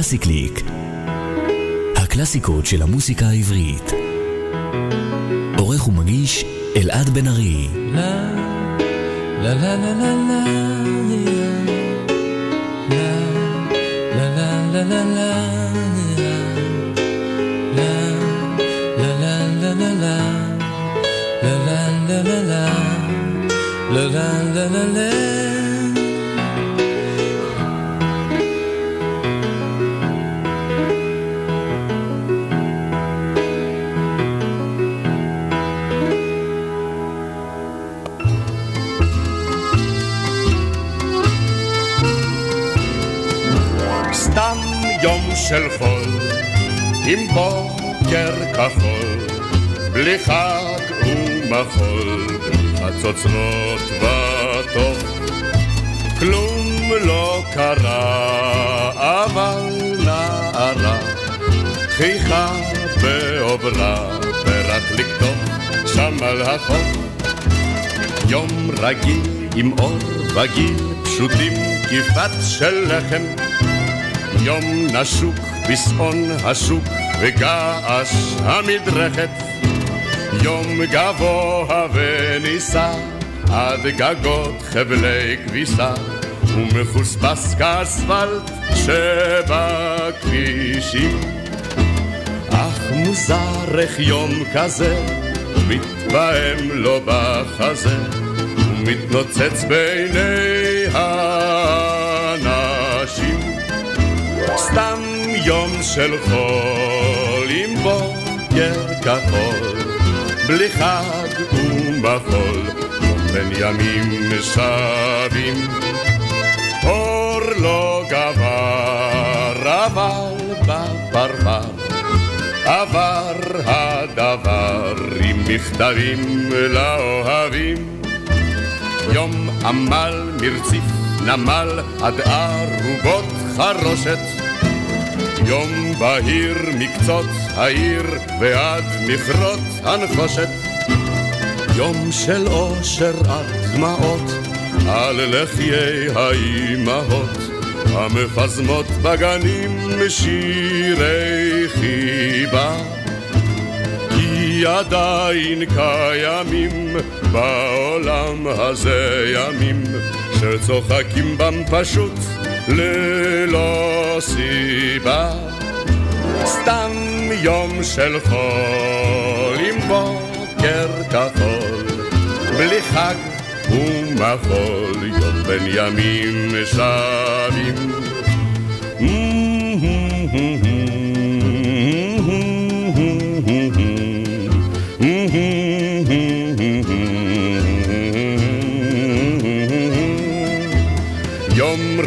קלאסי קליק. הקלאסיקות של המוסיקה העברית. עורך ומגיש אלעד בן ארי. la la la la la של חול, עם בוקר כחול, בלי חג ומחול. חצוצרות וטוב. כלום לא קרה, אבל נערה חייכה בעוברה, ורק לכתוב שם על החוף. יום רגיל עם אור וגיל, פשוטים כפת של לחם. יום נשוק בשעון השוק וגעש המדרכת. יום גבוה ונישא עד גגות חבלי כביסה ומחוספס כאספלט שבכבישים אך מוזר איך יום כזה מתבהם לו בחזה ומתנוצץ בעיני האנשים סתם יום של חול עם בוקר כחול בלי חג ומחול, בין ימים שבים. אור לא גבר, אבל בפרבר, עבר הדבר עם מכתבים לאוהבים. יום עמל מרציף נמל עד ערובות חרושת יום בהיר מקצות העיר ועד מכרות הנחושת יום של אושר עד דמעות על לחיי האימהות המפזמות בגנים שירי חיבה. כי עדיין קיימים בעולם הזה ימים שצוחקים בם פשוט ללא סיבה. סתם יום של חול עם בוקר כחול, בלי חג ומחול, יום בין ימים שבים.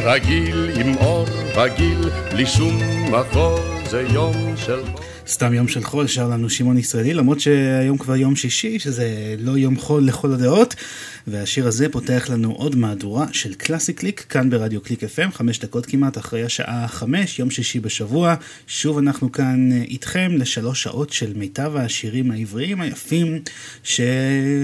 רגיל עם אור רגיל, בלי שום מחול, זה יום של... סתם יום של חול, שר לנו שמעון ישראלי, למרות שהיום כבר יום שישי, שזה לא יום חול לכל הדעות. והשיר הזה פותח לנו עוד מהדורה של קלאסי קליק, כאן ברדיו קליק FM, חמש דקות כמעט אחרי השעה חמש, יום שישי בשבוע. שוב אנחנו כאן אה, איתכם לשלוש שעות של מיטב השירים העבריים היפים ש...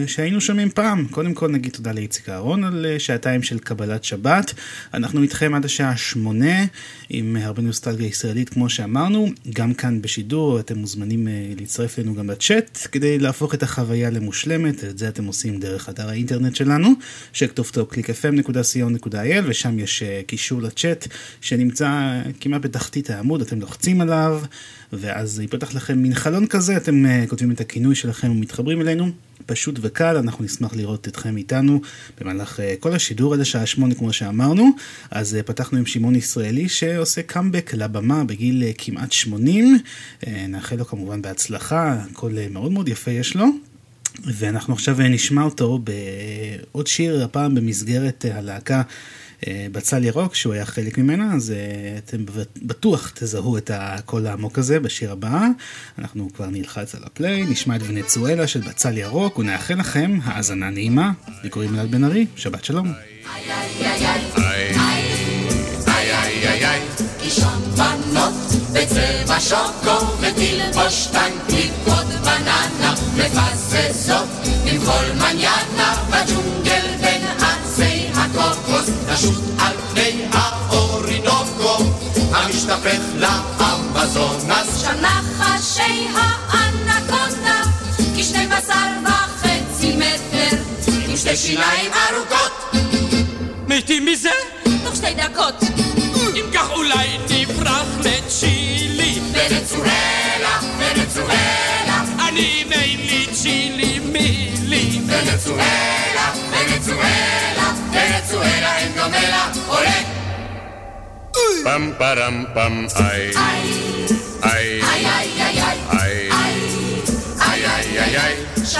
שהיינו שומעים פעם. קודם כל נגיד תודה לאיציק אהרון על אה, שעתיים של קבלת שבת. אנחנו איתכם עד השעה שמונה, עם הרבה נוסטלגיה ישראלית כמו שאמרנו, גם כאן בשידור, אתם מוזמנים אה, להצטרף אלינו גם לצ'אט, כדי להפוך את החוויה למושלמת, את זה אתם עושים דרך אתר האינטרנט. האינטרנט שלנו, שכתובתו www.clickfm.co.il, ושם יש אה, קישור לצ'אט שנמצא כמעט בתחתית העמוד, אתם לוחצים עליו, ואז ייפתח לכם מין חלון כזה, אתם אה, כותבים את הכינוי שלכם ומתחברים אלינו. פשוט וקל, אנחנו נשמח לראות אתכם איתנו במהלך כל השידור עד השעה שמונה כמו שאמרנו. אז פתחנו עם שמעון ישראלי שעושה קאמבק לבמה בגיל כמעט 80. Uh, נאחל לו כמובן בהצלחה, הכל מאוד מאוד יפה יש לו. ואנחנו עכשיו נשמע אותו בעוד שיר, הפעם במסגרת הלהקה אה, בצל ירוק, שהוא היה חלק ממנה, אז אה, אתם בטוח תזהו את הקול העמוק הזה בשיר הבא. אנחנו כבר נלחץ על הפליי, נשמע את ונצואלה של בצל ירוק, ונאחל לכם האזנה נעימה. לי קוראים אלעד בן ארי, שבת שלום. איי איי איי איי בצבע שוקו ותלבוש טנקית קוד בננה מפססות עם כל מניאנה בג'ונגל בין עצי הקוקוס נשוט על פני האורינוקו השתפך לאמזונס. שם נחשי האנקונדה, כשני בשר וחצי מטר, עם שתי שיניים ארוכות. מתים מזה? תוך שתי דקות. אם כך אולי נברח לצ'ילי. ונצואלה, ונצואלה. אני ואין לי צ'ילי מילי. ונצואלה, ונצואלה, ונצואלה אין דומה לה, עולה. פם פרם פם איי. איי. איי איי איי איי.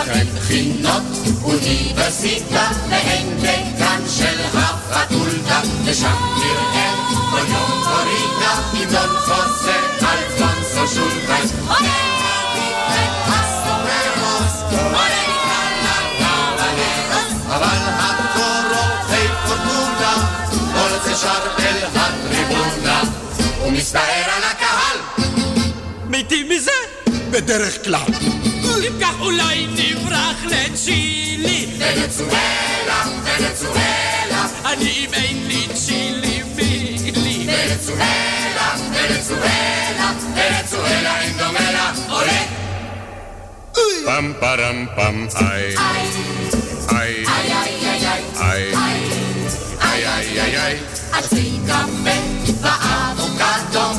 שכן בחינות אוניברסיטה והן דקן של החתולתה ושם נראה כל יום קורינה חוסה אלפונסו שולחן אבל פורטונה אל הטריבונה. ומסתער על הקהל. מתים מזה? בדרך כלל. אם כך אולי נברח לצ'ילי. ונצואלה, ונצואלה, אני ואין לי צ'ילי מילי. ונצואלה, ונצואלה, ונצואלה אין דומה לה, עולה! פם פרם פם איי. איי. איי איי איי איי איי. איי איי איי איי עצי קפה ואבוקדו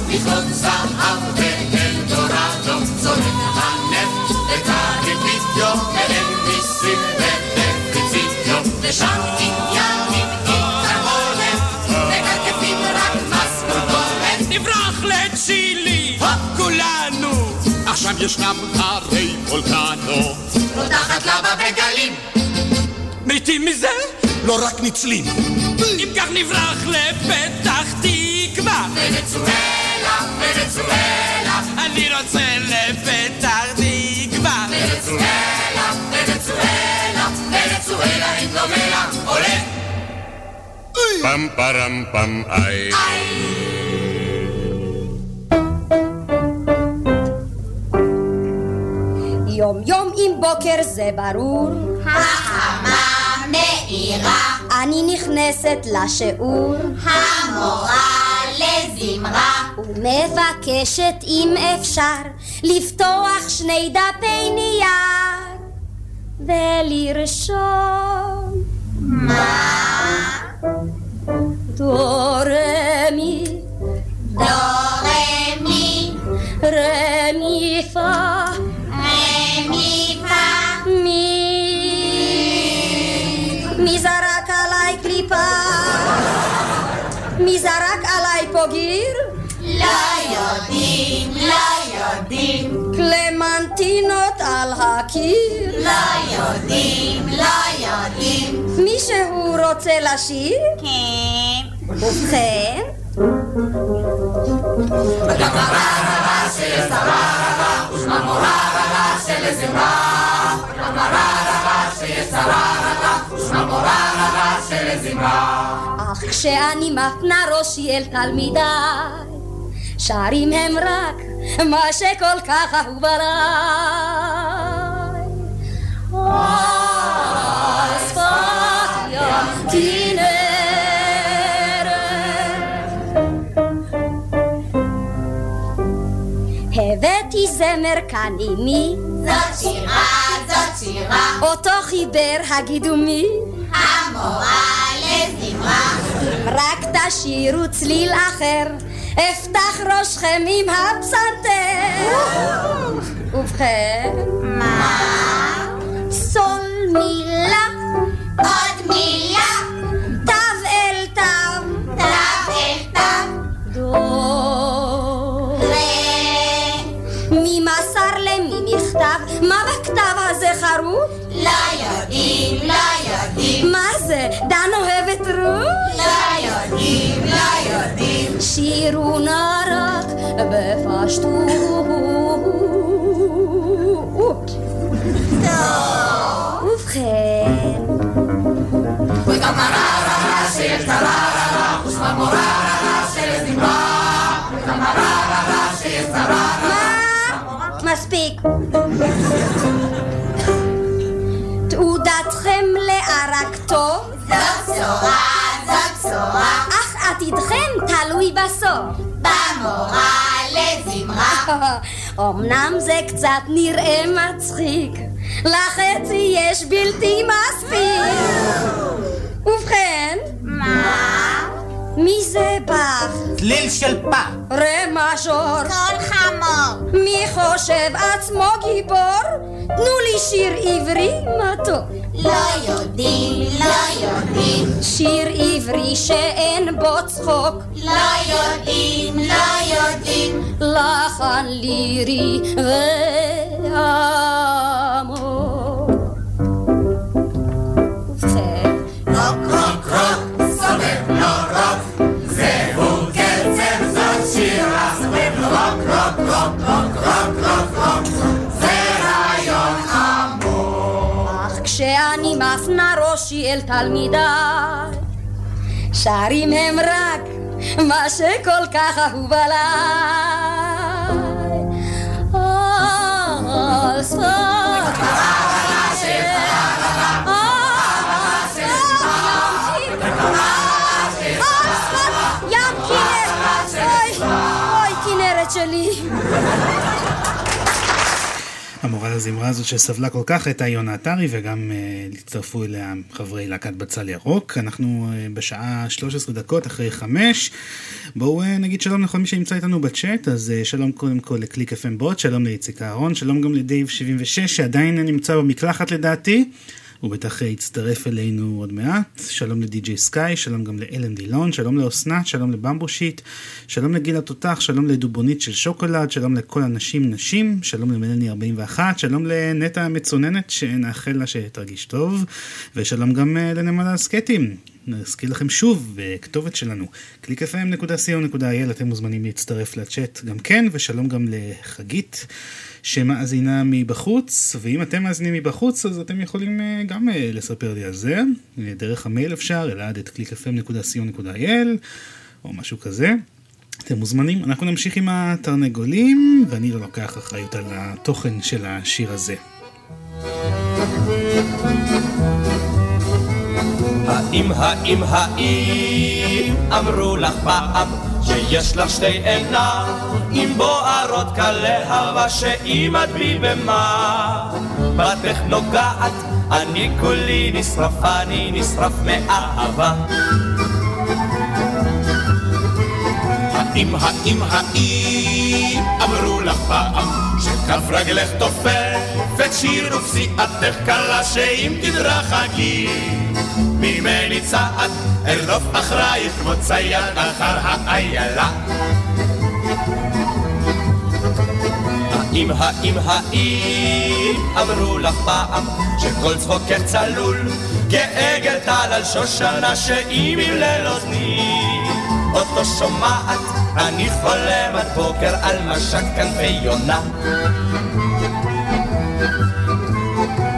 ישנם הרי וולקנו. רותחת לבה בגלים מתים מזה? לא רק ניצלים. אם כך נברח לפתח תקווה. ונצואלה, ונצואלה, אני רוצה לפתח תקווה. ונצואלה, ונצואלה, ונצואלה אין דומה לה, עולה! פם פרם פם איי. יום יום עם בוקר זה ברור, החמה מאירה, אני נכנסת לשיעור, המורה לזמרה, ומבקשת אם אפשר לפתוח שני דפי נייר ולרשום. מה? דו רמי דו רמי, רמי פה פה, מי זרק עליי קליפה? זרק עליי פה גיר? לא יודעים, לא יודעים, קלמנטינות על הקיר? לא יודעים, לא יודעים, מישהו רוצה לשיר? כן, ובכן, אך כשאני מפנה ראשי אל תלמידיי, שרים הם רק מה שכל כך אהוב עליי. אז פתיה תינרת זמר כאן עימי, זאת שירה, זאת שירה, אותו חיבר הגידו מי, המורה לזמרה, אם רק תשירו צליל אחר, אפתח ראשכם עם הפסנתר. ובכן, מה? סול מילה, עוד מילה, תו אל תו, תו אל תו, דו. מכתב? מה בכתב הזה חרוט? לא יודעים, לא יודעים, מה זה? דן אוהבת רות? לא יודעים, לא יודעים, שירו נא רק בפשטות. ובכן, מה? מספיק. תעודתכם לערק טוב, זאת בשורה, זאת בשורה, אך עתידכם תלוי בסוף. במורה לזמרה. אמנם זה קצת נראה מצחיק, לחצי יש בלתי מספיק. ובכן, מה? מי זה בך? צליל של פה. רה מז'ור. קול חמור. מי חושב עצמו גיבור? תנו לי שיר עברי מתוק. לא יודעים, לא יודעים. שיר עברי שאין בו צחוק. לא יודעים, לא יודעים. לחן לירי ועמוק. סובב לו רוק, זהו קצב זאת שירה, סובב לו רוק רוק רוק רוק רוק רוק רוק, זה רעיון עמוק. אך כשאני מפנה ראשי אל תלמידיי, שרים הם רק מה שכל כך אהוב עליי. על סוף כנרת שלי. המורה לזמרה הזאת שסבלה כל כך הייתה יונה עטרי וגם uh, הצטרפו אליה חברי להקת בצל ירוק. אנחנו uh, בשעה 13 דקות אחרי 5. בואו uh, נגיד שלום לכל מי שנמצא איתנו בצ'אט, אז uh, שלום קודם כל לקליק FM בוט, שלום לאיציק אהרון, שלום גם לדייב 76 שעדיין נמצא במקלחת לדעתי. הוא בטח יצטרף אלינו עוד מעט. שלום לדי.ג'יי סקאי, שלום גם לאלן דילון, שלום לאסנת, שלום לבמבושיט, שלום לגיל התותח, שלום לדובונית של שוקולד, שלום לכל הנשים נשים, שלום למלני 41, שלום לנטע המצוננת, שנאחל לה שתרגיש טוב, ושלום גם אה, לנמל הסקטים. נזכיר לכם שוב בכתובת שלנו, www.clickfm.co.il, אתם מוזמנים להצטרף לצ'אט גם כן, ושלום גם לחגית. שמאזינה מבחוץ, ואם אתם מאזינים מבחוץ אז אתם יכולים uh, גם uh, לספר לי על זה, uh, דרך המייל אפשר, אלעד את clickfm.co.il או משהו כזה. אתם מוזמנים, אנחנו נמשיך עם התרנגולים, ואני לא לוקח אחריות על התוכן של השיר הזה. האם, האם, האם אמרו לך פעם שיש לך שתי עיניים בוערות כלהבה שאם את בי במה. בתך נוגעת אני כולי נשרף אני נשרף מאהבה. האם, האם, האם אמרו לך פעם שכף רגלך תופפת שיר ופסיעתך קלה שאם תדרכי ממני צעד ארדוף אחרייך כמו צייד אחר האיילה. האם, האם, האם אמרו לך פעם שכל צחוקך צלול כעגל טל על שושנה שאם ימלל אוזני אותו שומעת אני חולם עד בוקר על משק כנפי יונה.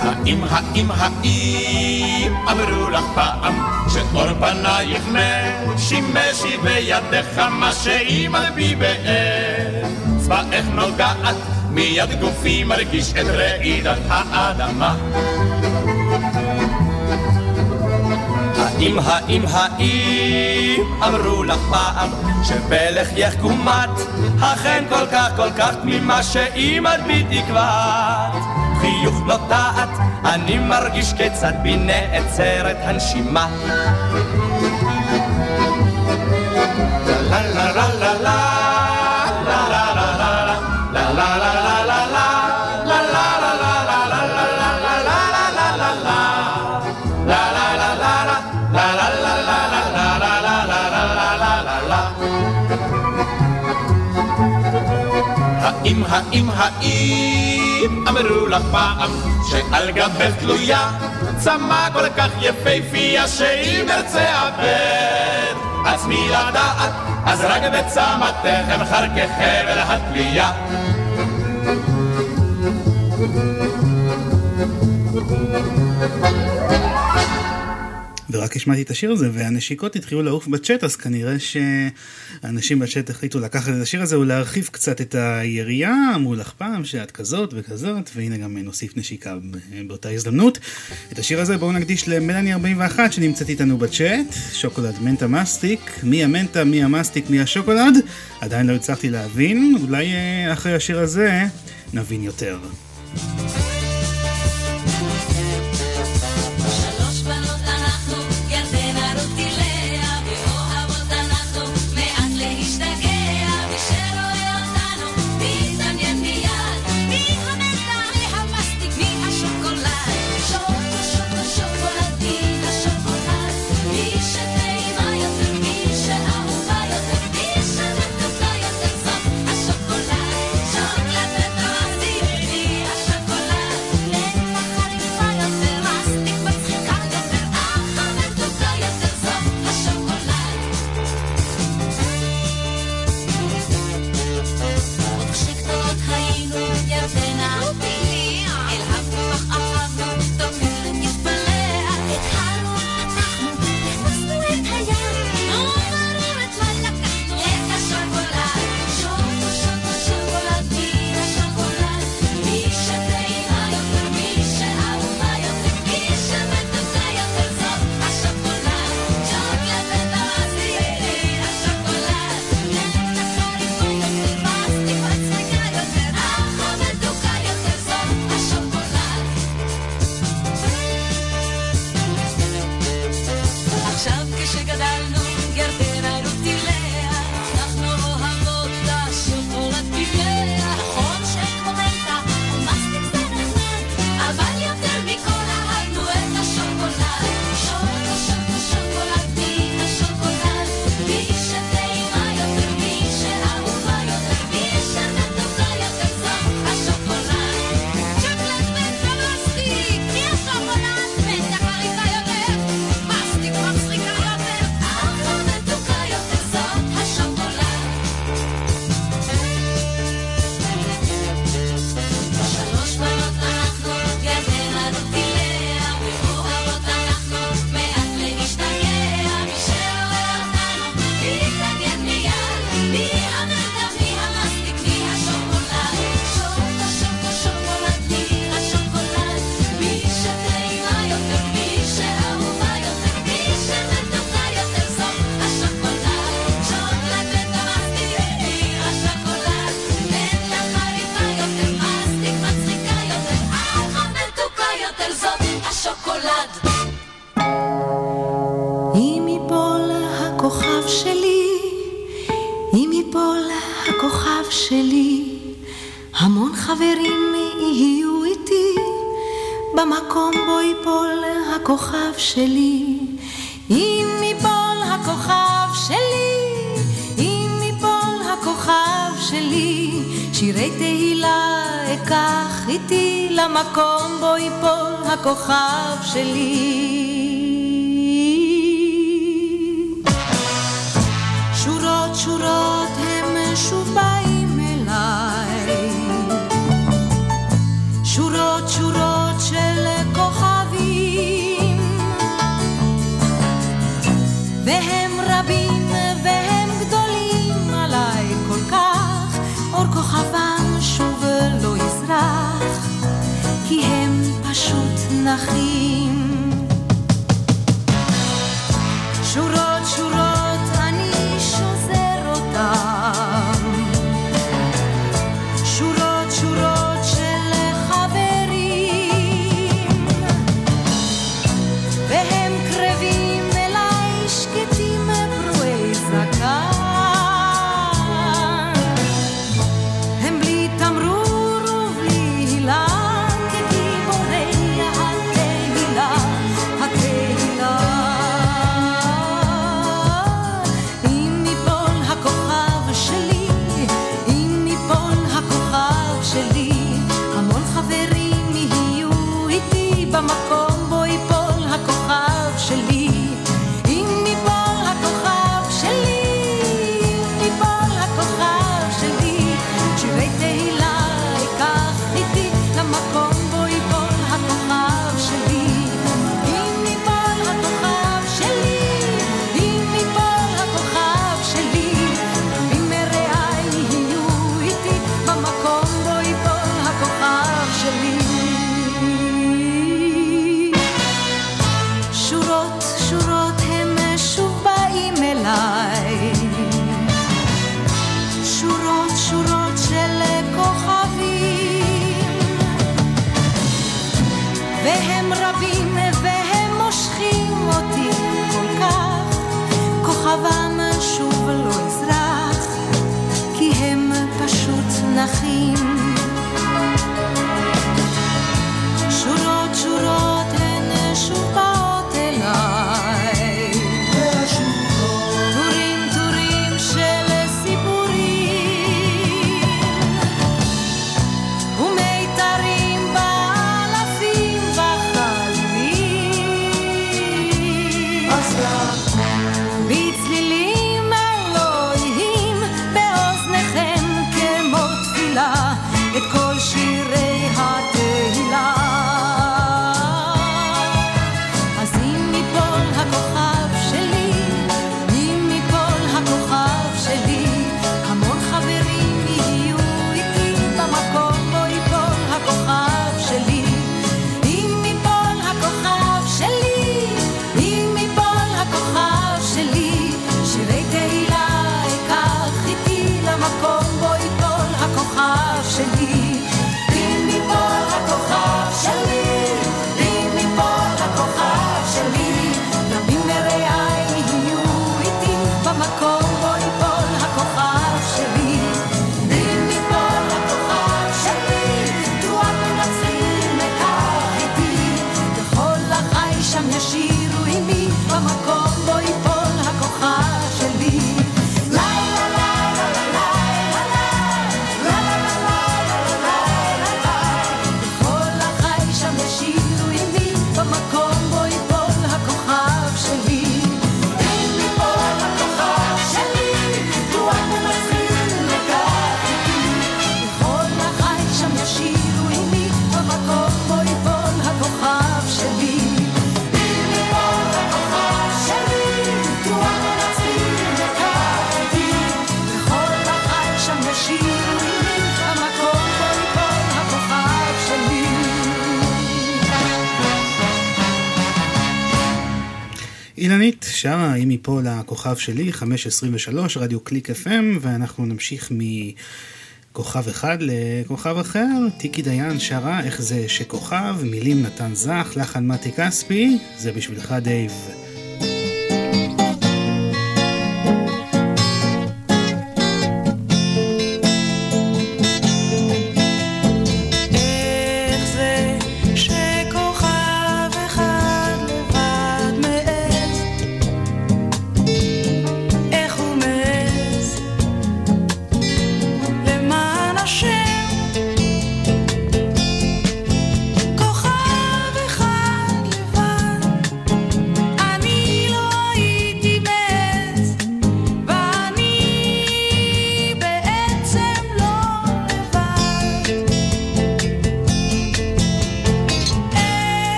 האם, האם, האם אמרו לך פעם שאור פנייך משימשי בידך מה שאם על בי באצבעך נוגעת? מיד גופי מרגיש את רעידת האדמה האם, האם, האם אמרו לך פעם שבלחייך קומת אכן כל כך כל כך תמימה שאם את בי תקוות חיוך נוטעת אני מרגיש כיצד בי נעצרת הנשימה האם, האם, אמרו לך פעם שעל גבך תלויה צמא כל כך יפהפייה שאם ארצה אבד עצמי לדעת אז רק בצמתך אמחר כחבל התלייה ורק השמעתי את השיר הזה, והנשיקות התחילו לעוף בצ'אט, אז כנראה שאנשים בצ'אט החליטו לקחת את השיר הזה ולהרחיב קצת את היריעה, אמרו לך פעם שאת כזאת וכזאת, והנה גם נוסיף נשיקה באותה הזדמנות. את השיר הזה בואו נקדיש למלאני 41 שנמצאת איתנו בצ'אט, שוקולד מנטה מסטיק, מי המנטה, מי המסטיק, מי השוקולד, עדיין לא הצלחתי להבין, אולי אה, אחרי השיר הזה נבין יותר. הכוכב שלי אילנית שרה "אם יפול הכוכב שלי", 5.23, רדיו קליק FM, ואנחנו נמשיך מכוכב אחד לכוכב אחר. טיקי דיין שרה "איך זה שכוכב", מילים נתן זך, לחן מתי כספי, זה בשבילך דייב.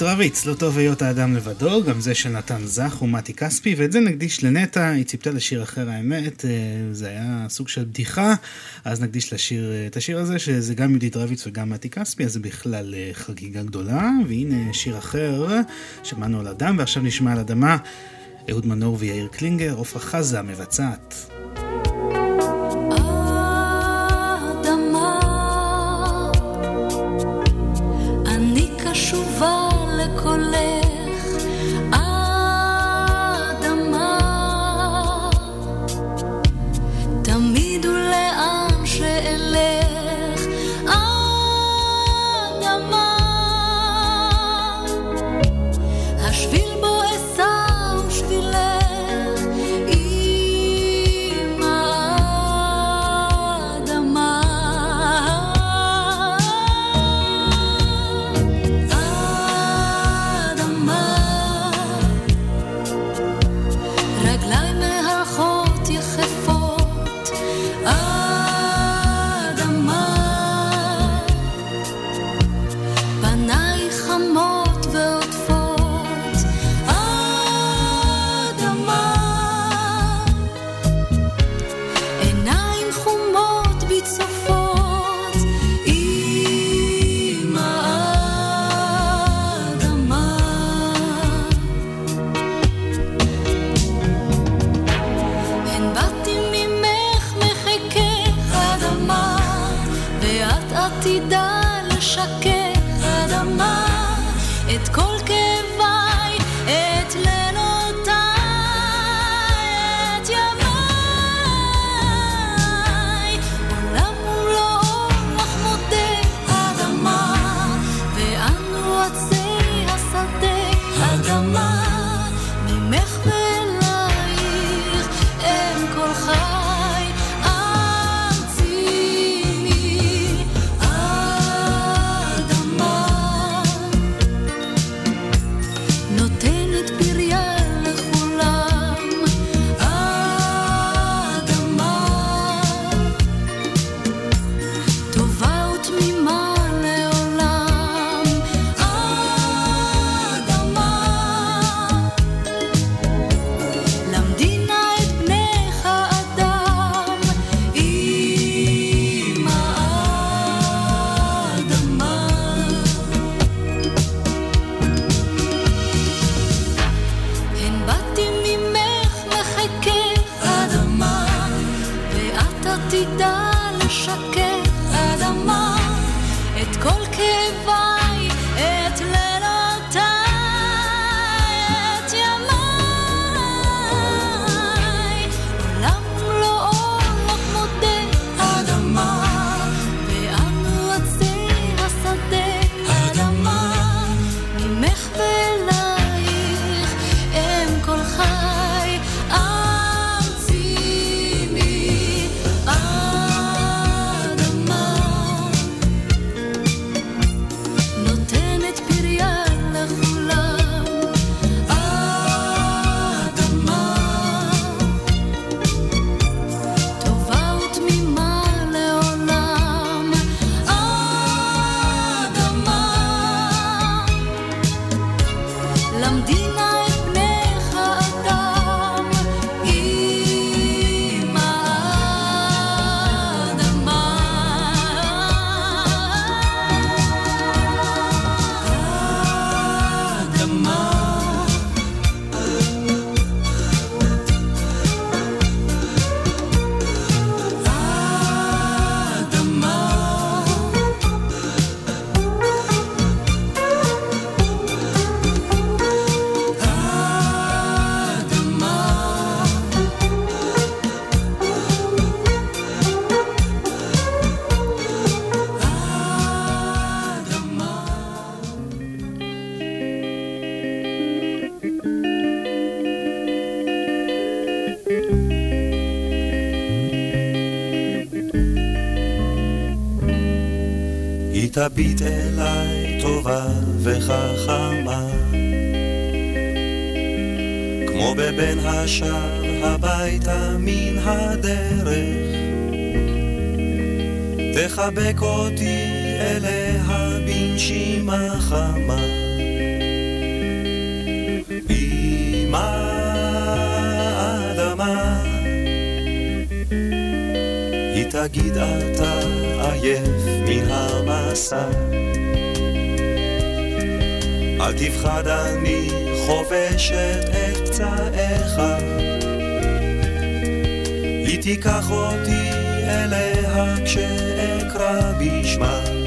יהודית רביץ, לא טוב היות האדם לבדו, גם זה של נתן זך ומתי כספי, ואת זה נקדיש לנטע, היא ציפתה לשיר אחר האמת, אה, זה היה סוג של בדיחה, אז נקדיש לשיר, אה, את השיר הזה, שזה גם יהודית רביץ וגם מתי כספי, אז זה בכלל אה, חגיגה גדולה, והנה שיר אחר, שמענו על אדם, ועכשיו נשמע על אדמה, אהוד מנור ויאיר קלינגר, עפרה חזה מבצעת. תביט אליי טובה וחכמה. כמו בבין השאר הביתה מן הדרך. תחבק אותי אליה בנשימה חמה. אמא אדמה. היא תגיד אתה עייף מן המסע. אל תפחד אני חובשת את פצעיך. היא תיקח אותי אליה כשאקרא בשמה.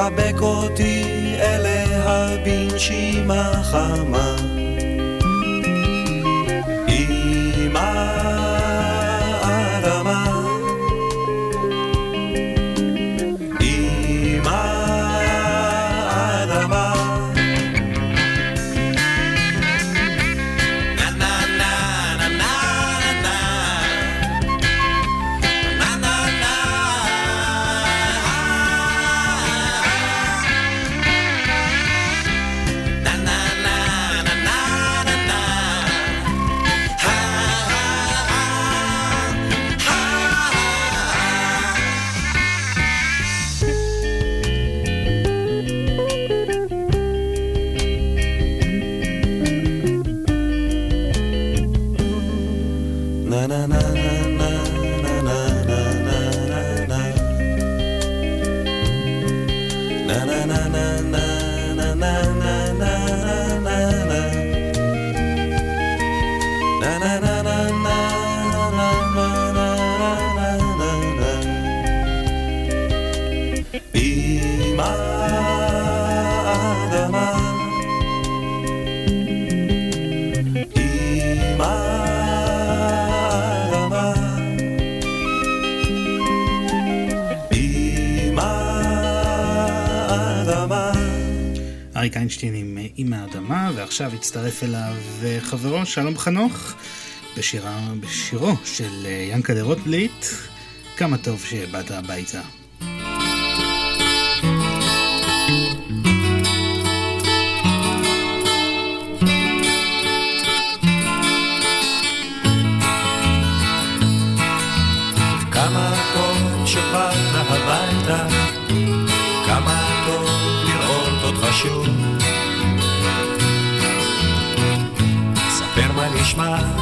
תחבק אותי אליה בנשימה חמה. ועכשיו הצטרף אליו חברו שלום חנוך בשירה, בשירו של ינקלה רוטבליט, כמה טוב שבאת הביתה. שוב. ספר מה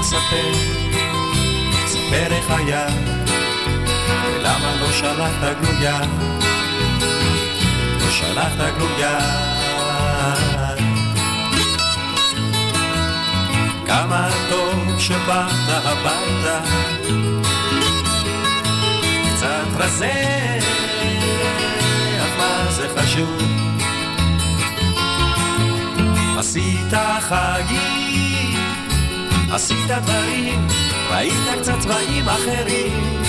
ספר, ספר איך היה, ולמה לא שלחת גלויה, לא שלחת גלויה. כמה טוב שבאת הביתה, קצת רזה, מה זה חשוב? עשית חגים, עשית דברים, ראית קצת צבעים אחרים,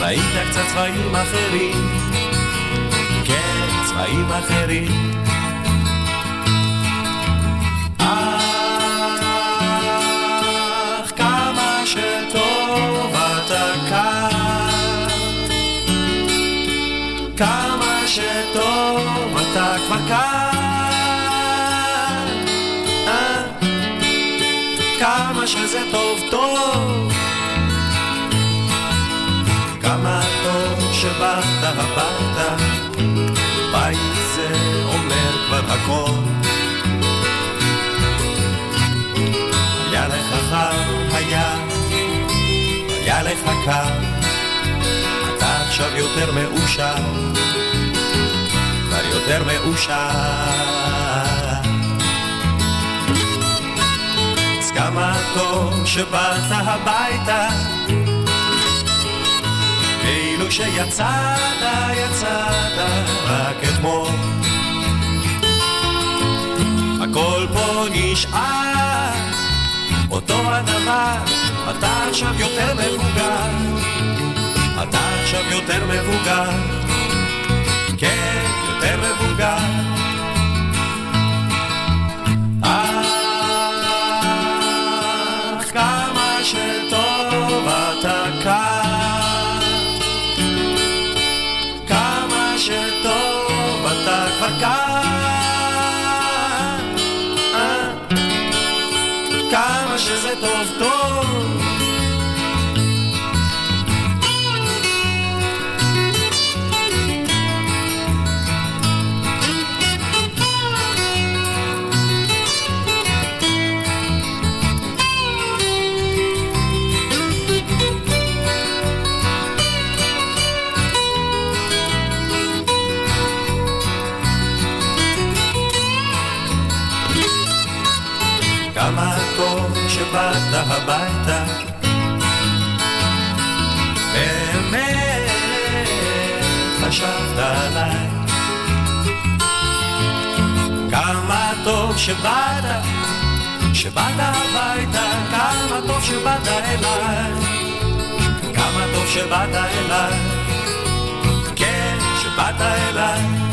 ראית קצת צבעים אחרים, כן, צבעים אחרים. אך כמה שטוב אתה כאן, כמה שטוב אתה כבר כאן. שזה טוב טוב. כמה טוב שבאת הביתה, בית זה אומר כבר הכל. היה לך חם, היה, היה לך קר, אתה עכשיו יותר מאושר, כבר יותר מאושר. כמה טוב שבאת הביתה. כאילו שיצאת, יצאת רק אתמול. הכל פה נשאר. אותו הדבר, אתה עכשיו יותר מבוגר. אתה עכשיו יותר מבוגר חשבת עליי. כמה טוב שבאת, שבאת הביתה כמה טוב שבאת אליי. כמה טוב שבאת אליי. כן, שבאת אליי.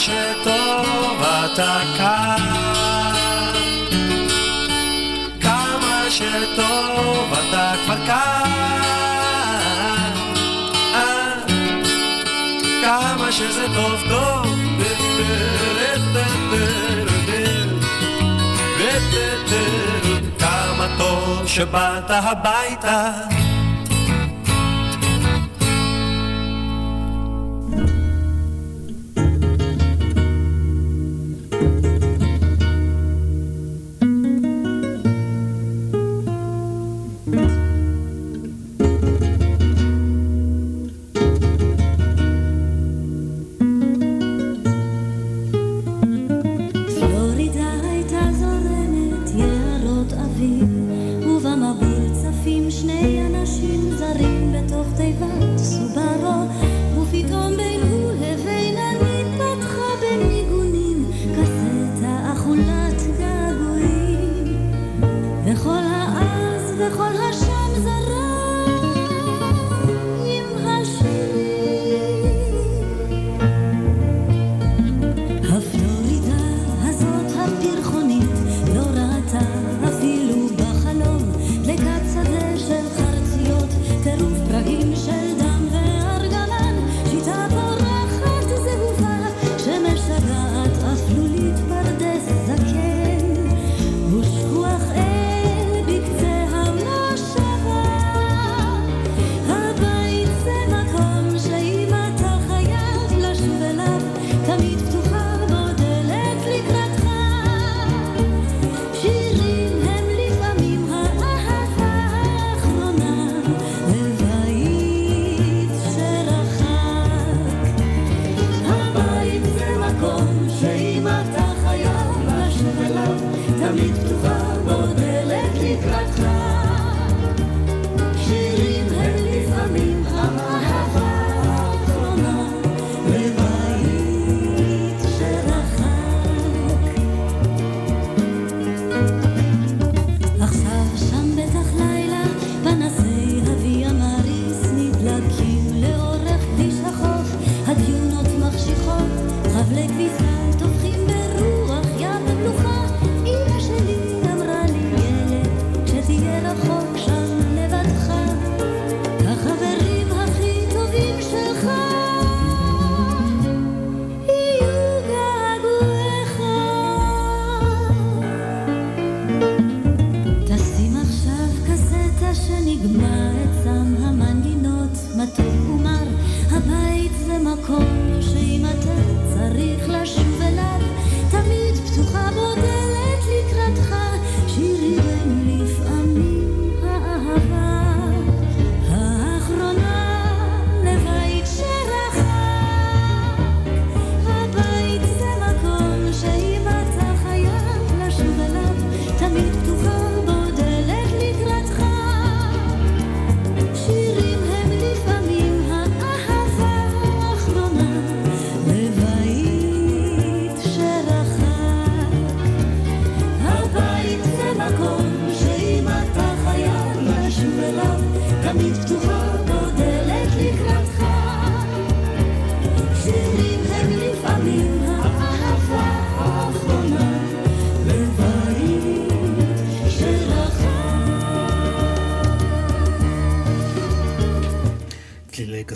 שטוב אתה כאן טוב טוב כמה טוב שבאת הביתה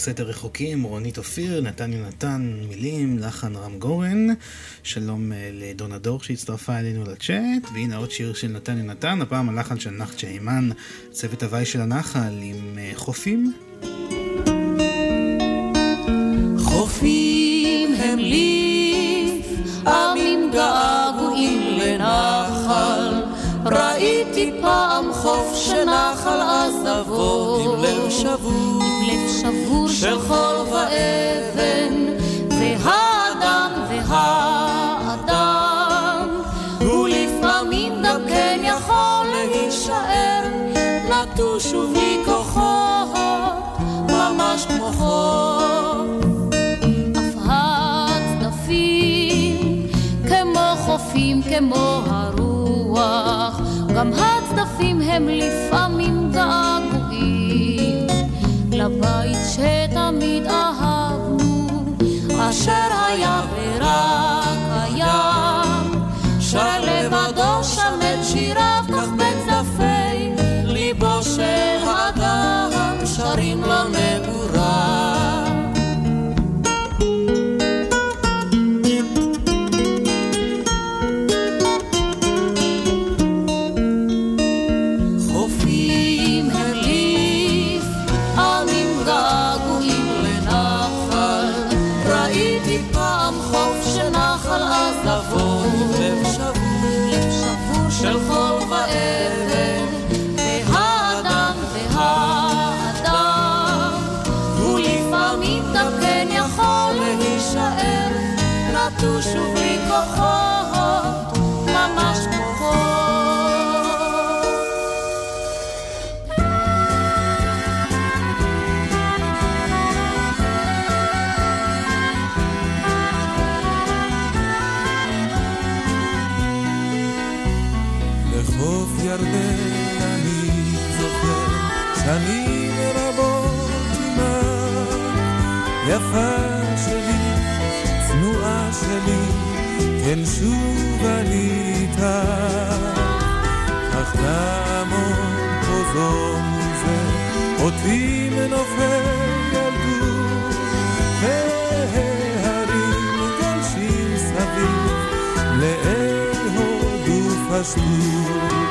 פנקסי הרחוקים, רונית אופיר, נתן יונתן, מילים, לחן רם גורן. שלום אה, לדונה דור שהצטרפה אלינו לצ'אט, והנה עוד שיר של נתן יונתן, הפעם הלחן של נחצ'ה הימן, צוות הוואי של הנחל עם אה, חופים. חופים הם ליף, עמים געגועים לנחל. ראיתי פעם חוף שנחל אז עם לב שבור של חול ואבן והאדם והאדם ולפעמים גם כן יכול להישאר נטוש ובלי כוחות ממש כמו חוף אף הצדפים כמו חופים כמו הרוח. גם הצדפים הם לפעמים געגועים לבית שתמיד אהבנו, אשר היה ורק קיים. שר לבדו שם את שיריו, כך בצדפי ליבו של האדם, שרים לו נעוריו. כן שוב איתך אך נעמוד פה זו מול זה? אותי מנופי ילדות וההרים גולשים סביב לאל הודו פשטות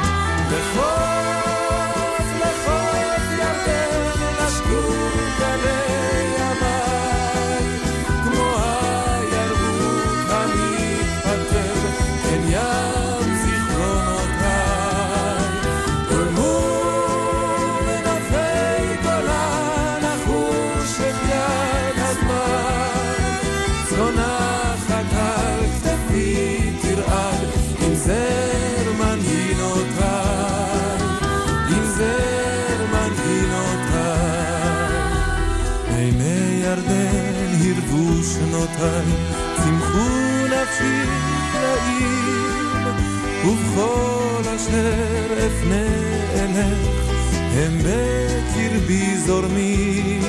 אשר אפנה אלך הם בקרבי זורמים.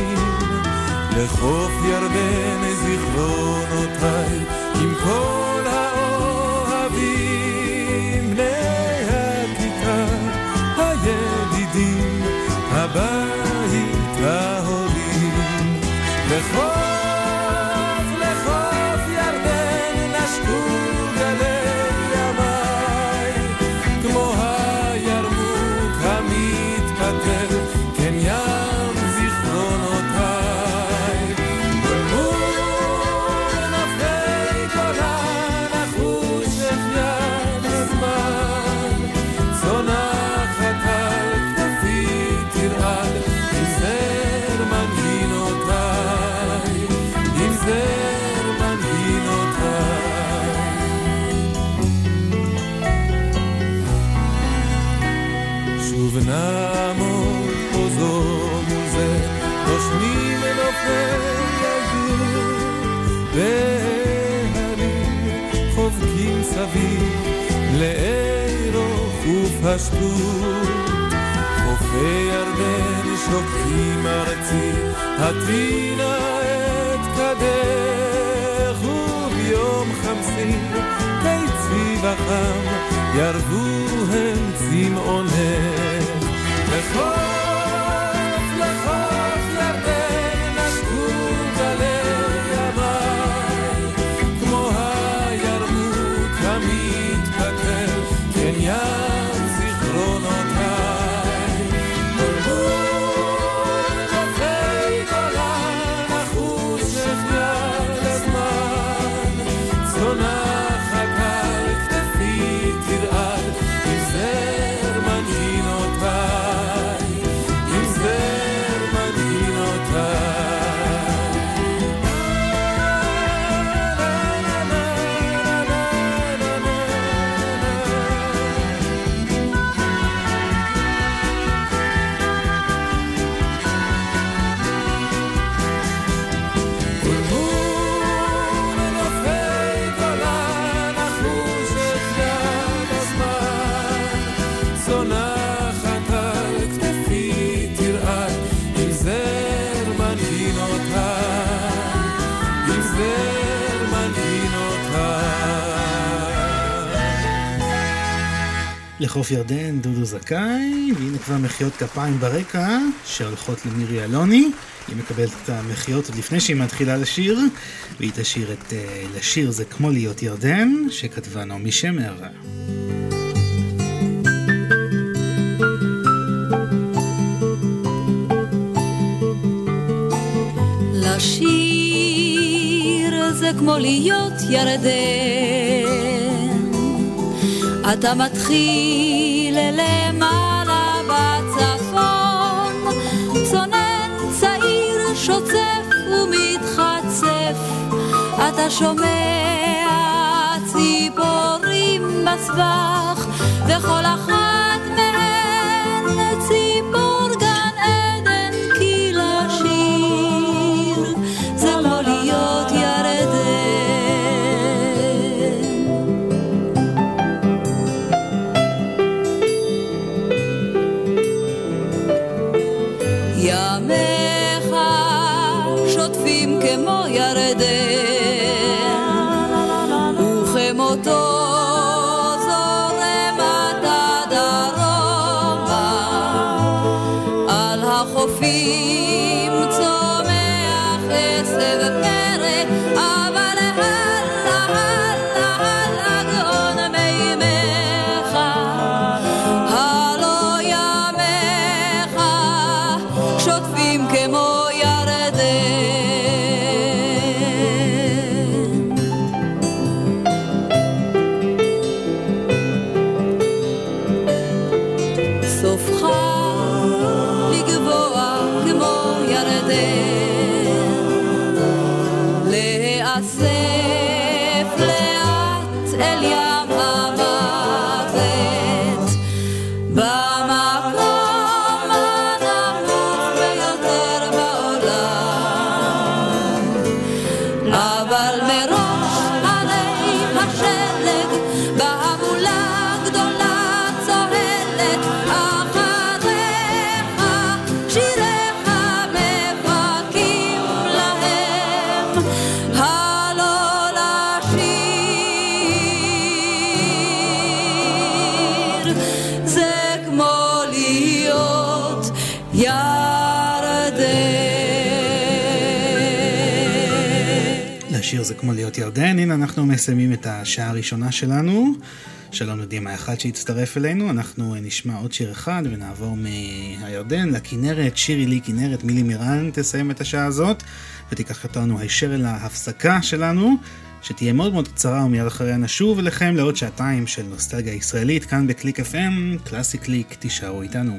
לחוף ירדן זיכרונותיי עם כל האוהבים בני הכיתה הידידים הבית ופשטות. חופי ירדן שוקעים ארצי, הטבינה את קדך, וביום חמסי קיצי וחם, ירבו הם צמאונך. לחוף, לחוף ירדן, דודו זכאי, והנה כבר מחיאות כפיים ברקע, שהולכות למירי אלוני. היא מקבלת את המחיאות עוד לפני שהיא מתחילה לשיר, והיא תשיר את uh, לשיר זה כמו להיות ירדן, שכתבה נעמי שמר. לשיר זה כמו להיות ירדן, אתה מתחיל למעלה בצפון, צונן צעיר שוצף ומתחצף, אתה שומע ציפורים בסבך, וכל אחת מהן ציפור ירדן, הנה אנחנו מסיימים את השעה הראשונה שלנו. שלום לדימה אחד שהצטרף אלינו, אנחנו נשמע עוד שיר אחד ונעבור מהירדן לכנרת, שירי לי כנרת, מירי מירן תסיים את השעה הזאת ותיקח אותנו הישר אל ההפסקה שלנו, שתהיה מאוד מאוד קצרה ומיד אחריה נשוב אליכם לעוד שעתיים של נוסטלגיה ישראלית כאן בקליק FM, קלאסי קליק, תישארו איתנו.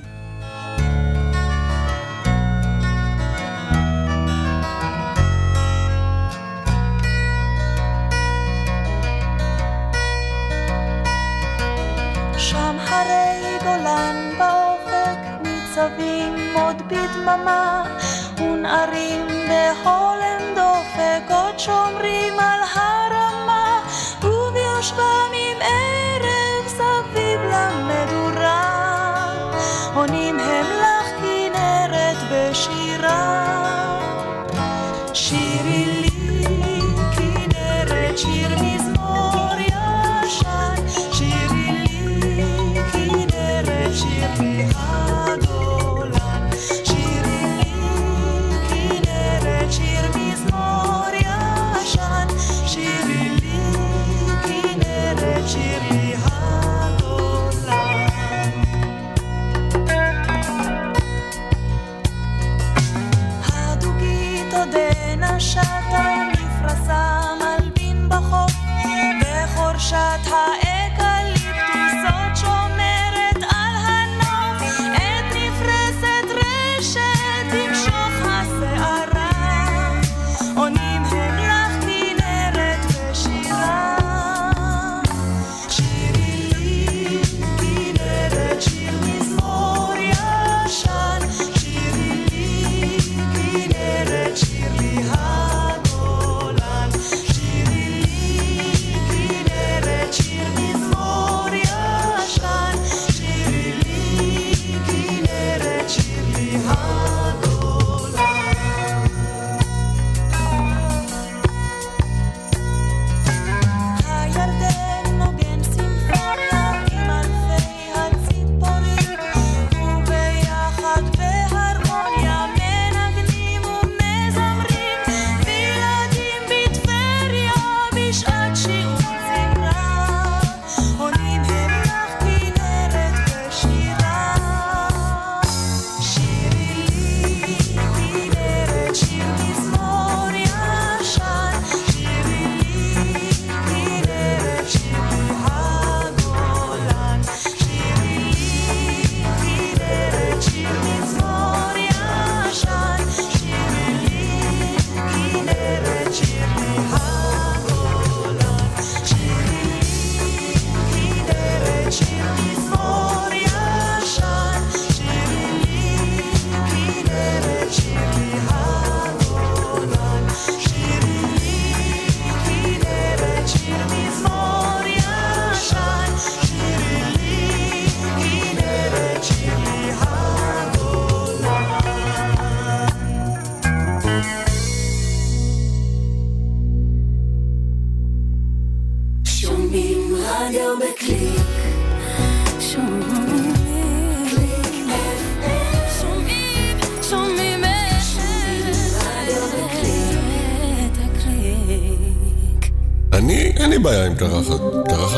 הרי גולן באופק ניצבים עוד בדממה ונערים בהולם דופק עוד שומרים על הרמה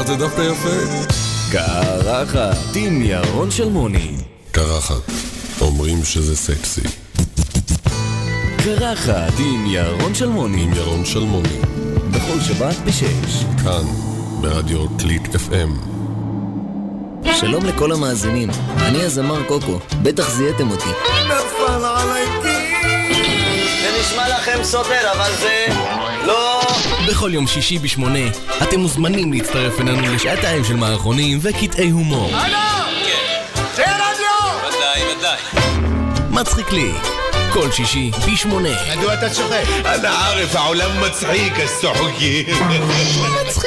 זה דווקא יפה. קרחת עם ירון שלמוני. קרחת. אומרים שזה סקסי. קרחת עם ירון שלמוני. עם ירון שלמוני. בכל שבת בשש. כאן, ברדיו קליק FM. שלום לכל המאזינים, אני הזמר קוקו, בטח זיהיתם אותי. נפל עליי זה נשמע לכם סותר, אבל זה לא... בכל יום שישי בשמונה, אתם מוזמנים להצטרף אלינו לשעתיים של מערכונים וקטעי הומור. הלו! זה רדיו! ודאי, ודאי. מצחיק לי. כל שישי בשמונה. מדוע אתה צוחק? אנא ערף, העולם מצחיק, הסוחקים. מצחיק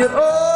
your own.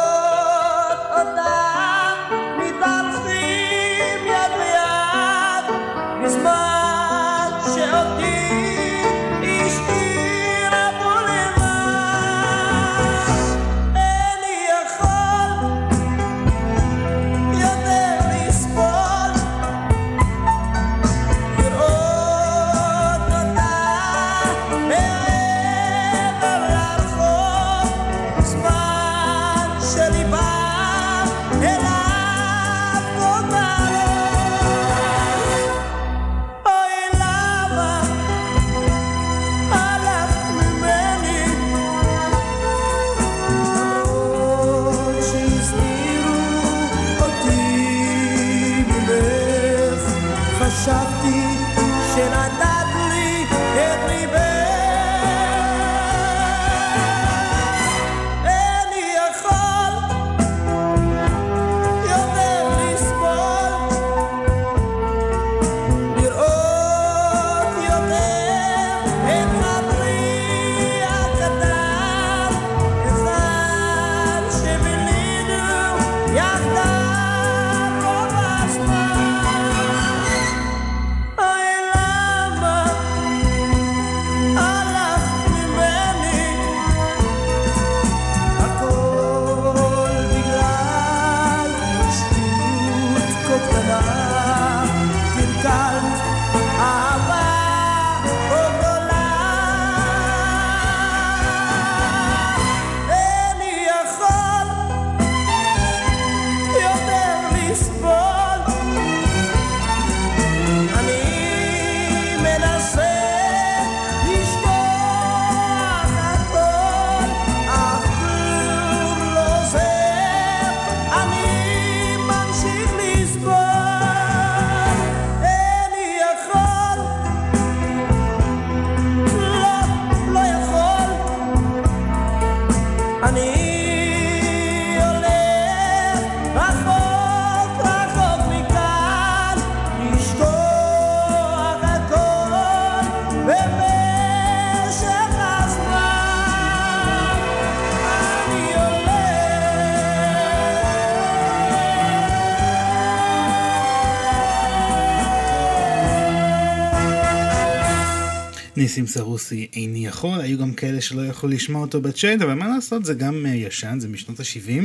ניסים סרוסי איני יכול, היו גם כאלה שלא יכלו לשמוע אותו בצ'אט, אבל מה לעשות, זה גם אה, ישן, זה משנות ה-70,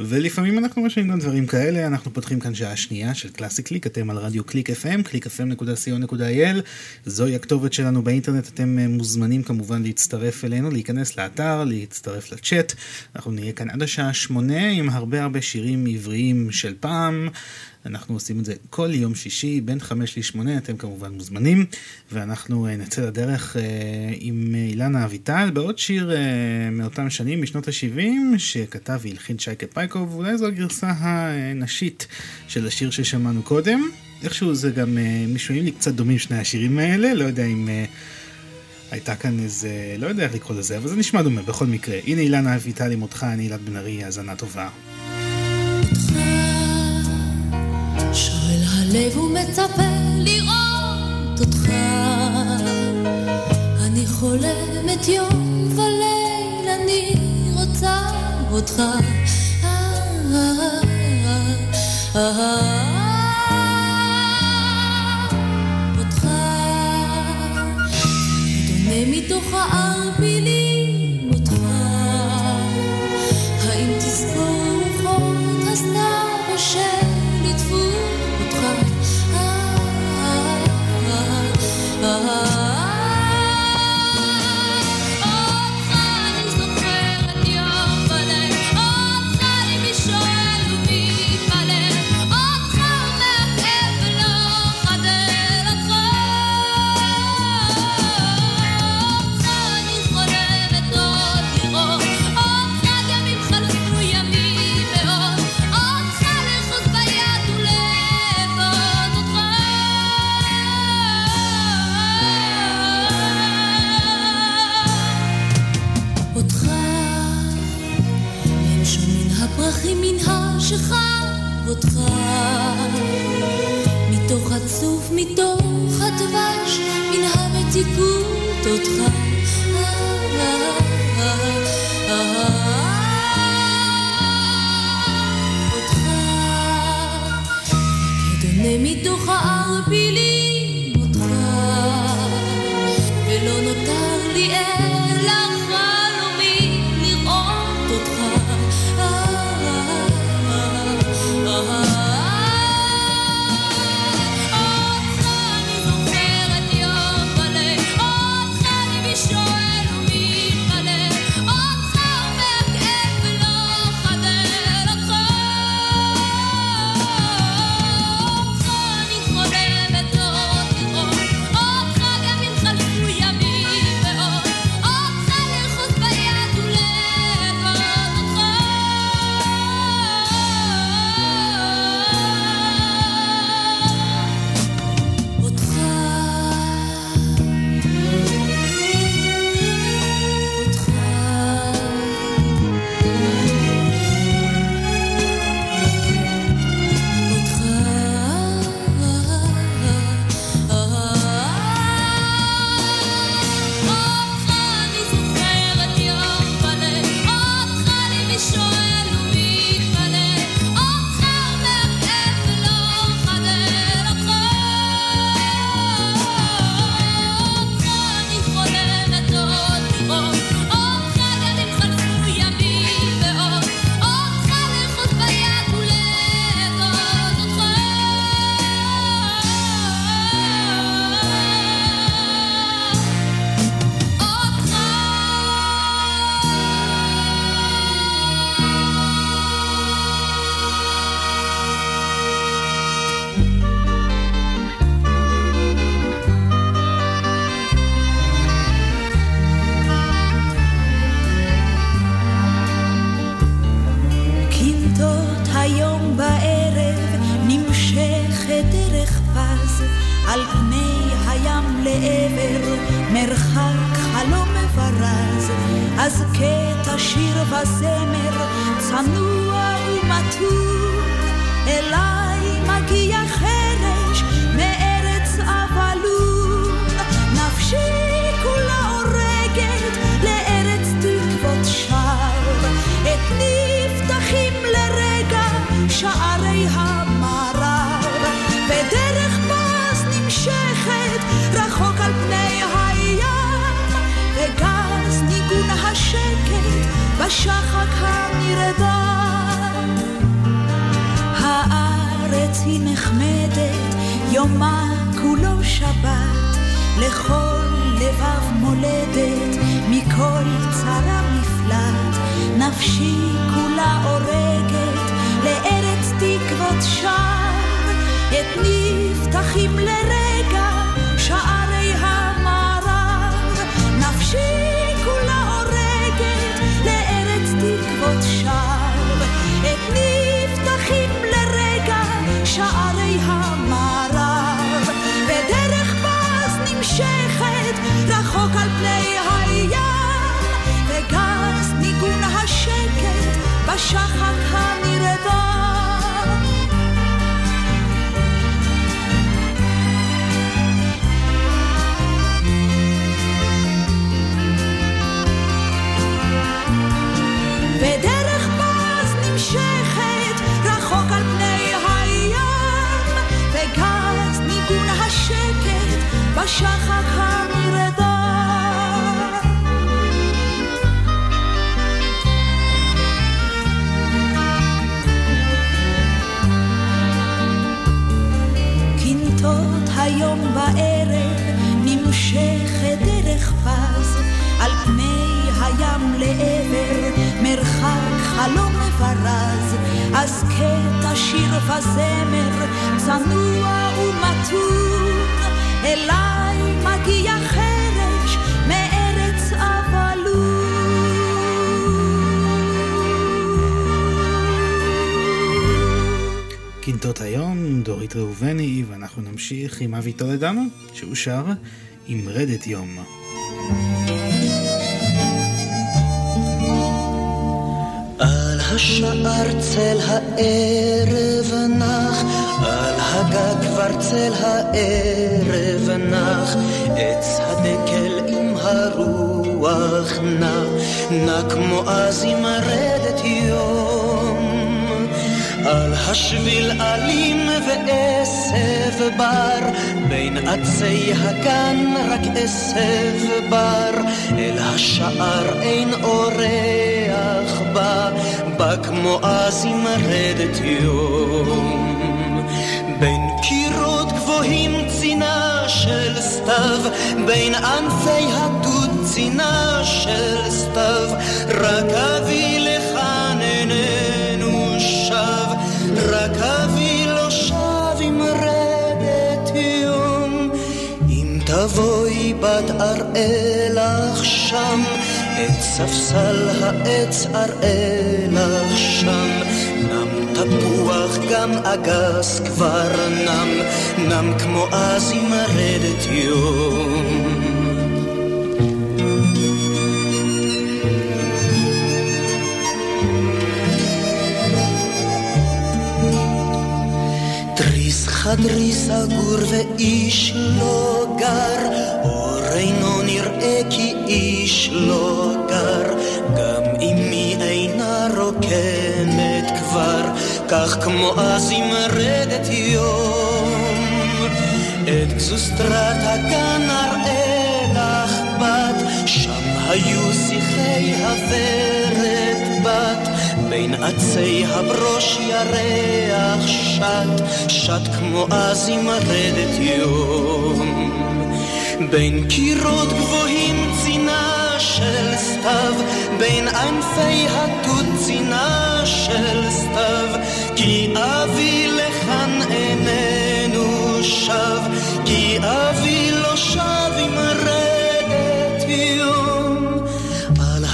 ולפעמים אנחנו משמיעים גם דברים כאלה, אנחנו פותחים כאן שעה שנייה של קלאסי קליק, אתם על רדיו קליק FM, www.clickfm.co.il, זוהי הכתובת שלנו באינטרנט, אתם אה, מוזמנים כמובן להצטרף אלינו, להיכנס לאתר, להצטרף לצ'אט, אנחנו נהיה כאן עד השעה שמונה עם הרבה הרבה שירים עבריים של פעם. אנחנו עושים את זה כל יום שישי בין 5 ל-8, אתם כמובן מוזמנים, ואנחנו אה, נצא לדרך אה, עם אילנה אביטל בעוד שיר אה, מאותם שנים, משנות ה-70, שכתב והלחין שייקה פייקוב, ואולי זו הגרסה הנשית של השיר ששמענו קודם. איכשהו זה גם משמעים לי קצת דומים שני השירים האלה, לא יודע אם... הייתה כאן איזה, לא יודע איך לקרוא לזה, אבל זה נשמע דומה בכל מקרה. הנה אילנה אביטל עם אותך, אני אילת בן ארי, האזנה טובה. הלב ומצפה לראות אותך. אני חולמת יום וליל, אני רוצה אותך. אותך השחר אותך. מתוך הצוף מתוך הדבש מן המתיקות אותך. מתוך הערפילים אותך. ולא נותר לי אלא נמשיך עם אבי טולדנו, שהוא שר עם רדת יום. על השער צל הערב נח, על הגג כבר צל הערב נח, עץ הדקל עם הרוח נע, נע כמו אז עם יום. על השביל אלים ועשב בר, בין עצי הגן רק עשב בר, אל השער אין אורח בא, בא כמו אז עם רדת יום. בין קירות גבוהים צינה של סתיו, בין ענפי הדוד צינה של סתיו, רק אבי תבואי בת אראה לך שם, את ספסל העץ אראה לך שם. נם תפוח גם אגס כבר נם, נם כמו אז עם רדת יום. חדרי סגור ואיש לא גר, אור אינו נראה כי איש לא גר, גם אמי אינה רוקמת כבר, כך כמו אז עם רדת יום. את גזוסטרת הגן אראה לך בת, שם היו שיחי הוורת בת, בין עצי הברוש ירח שט, שט כמו אז עם רדת יום. בין קירות גבוהים צינה של סתיו, בין ענפי התות צינה של סתיו, כי אבי לכאן איננו שב, כי אבי לא שב עם רדת יום.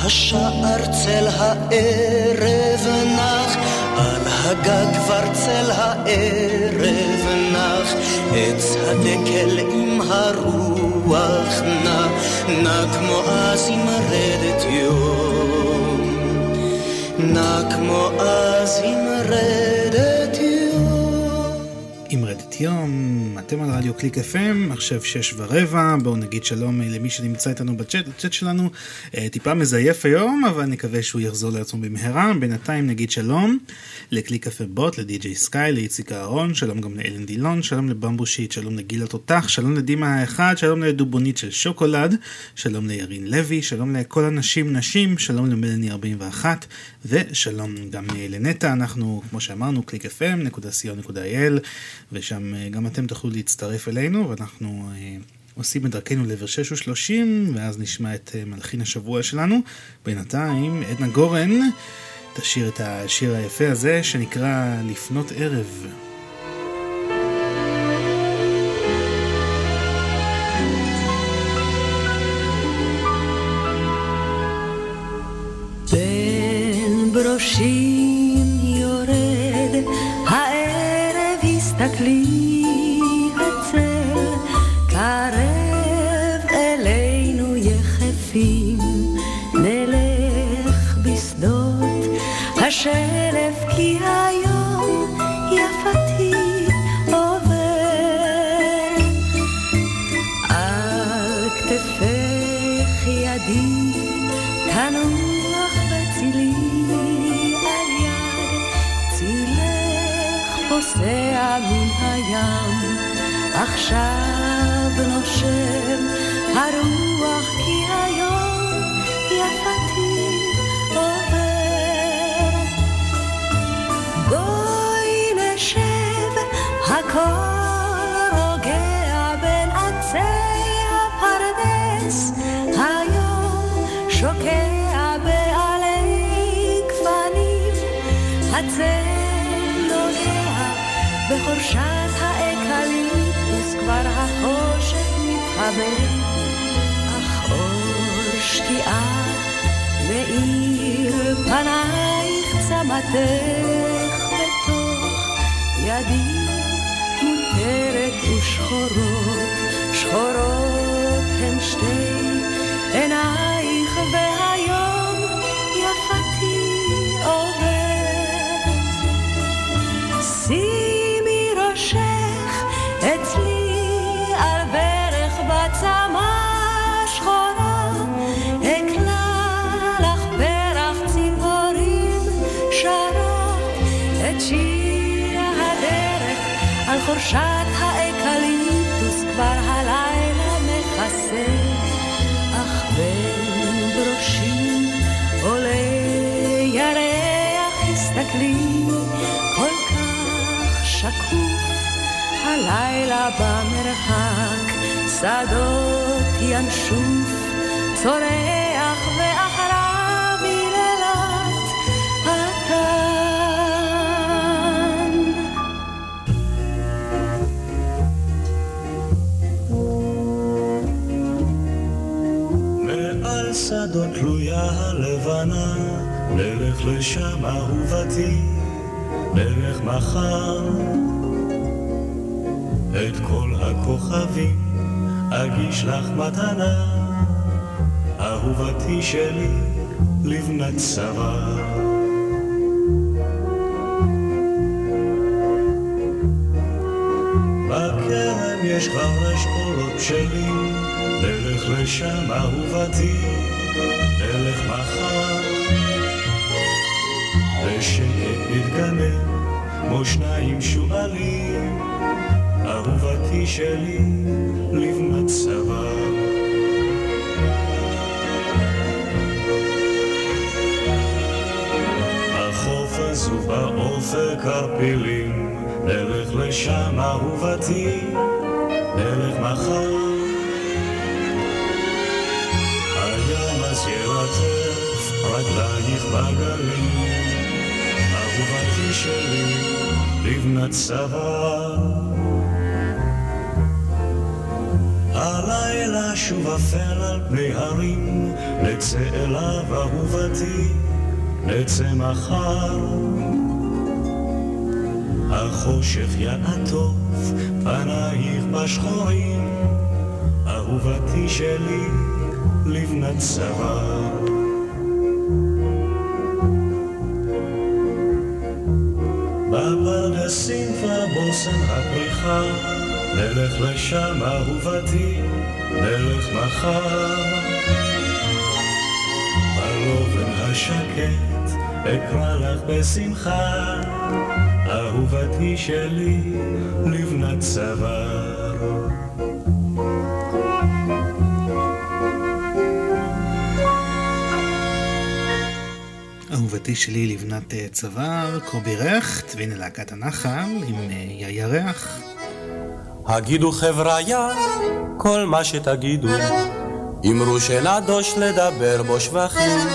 השער צל הערב נח, על הגג כבר צל הערב נח, עץ הדקל עם הרוח נע, נע כמו אז עם רדת יום. נע כמו אז עם רדת יום. אתם על רדיו קליק FM, עכשיו שש ורבע, בואו נגיד שלום אה, למי שנמצא איתנו בצ'אט, הצ'אט שלנו אה, טיפה מזייף היום, אבל נקווה שהוא יחזור לעצמו במהרה, בינתיים נגיד שלום לקליק FM בוט, לדי.ג'יי סקאי, לאיציק אהרון, שלום גם לאלן דילון, שלום לבמבושיט, שלום לגילה תותח, שלום לדימה האחד, שלום לדובונית של שוקולד, שלום לירין לוי, שלום לכל הנשים נשים, שלום למלני 41, ושלום גם לנטע, אנחנו כמו שאמרנו www.clickfm.co.il ושם אה, גם אתם תוכלו להצטרף אלינו ואנחנו אה, עושים את דרכנו לעבר 6 ו-30 ואז נשמע את אה, מלחין השבוע שלנו. בינתיים עדנה גורן תשאיר את השיר היפה הזה שנקרא לפנות ערב. בין ברושים השלף כי היום יפתי עובר. על כתפך ידי תנוח בצילי על יד צילך פוסע מן הים. עכשיו נושם הרוח בחורשת האקליפטוס כבר החושך מתחבר. אך אור שקיעה מאיר פנייך צמתך בתוך ידי מותרת ושחורות. שחורות הן שתי עינייך והיום הלילה במרחק שדות ינשוף צורח ואחריו היללת התן מעל שדות תלויה הלבנה, נלך לשם אהובתי, נלך מחר. את כל הכוכבים אגיש לך מתנה, אהובתי שלי, לבנת צבא. בכרם יש חרש קולות שלי, נלך לשם אהובתי, נלך מחר. בשקט נתגנב, כמו שניים שועלים, אהובתי שלי, לבנת צבא. החוף הזו באופק הפילים, נלך לשם אהובתי, נלך מחר. הים אז ירטף רגלייך בגלים, אהובתי שלי, לבנת צבא. הלילה שוב אפל על פני הרים, נצא אליו אהובתי, נצא מחר. החושך יעטוף פנייך בשחורים, אהובתי שלי, לבנת צבא. בפרדסים כבר חוסן הפריחה, נלך לשם אהובתי, נלך מחר. בלובן השקט אקרא לך בשמחה, אהובתי שלי, לבנת צוואר. אהובתי שלי לבנת אה, צוואר, קובי רכט, והנה להקת הנחל עם אה, ירח. הגידו חבריה, כל מה שתגידו, אמרו שנדוש לדבר בו שבחים.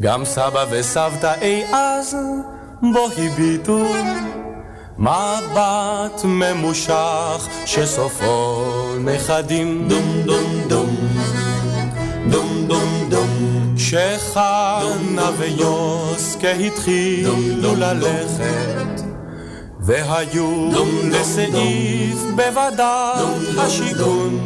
גם סבא וסבתא אי אז בו הביטו. מבט ממושך שסופו נכדים. דום דום דום. דום דום דום. כשחנה ויוסקה התחילו ללכת והיו לסעיף בוודאי השיכון.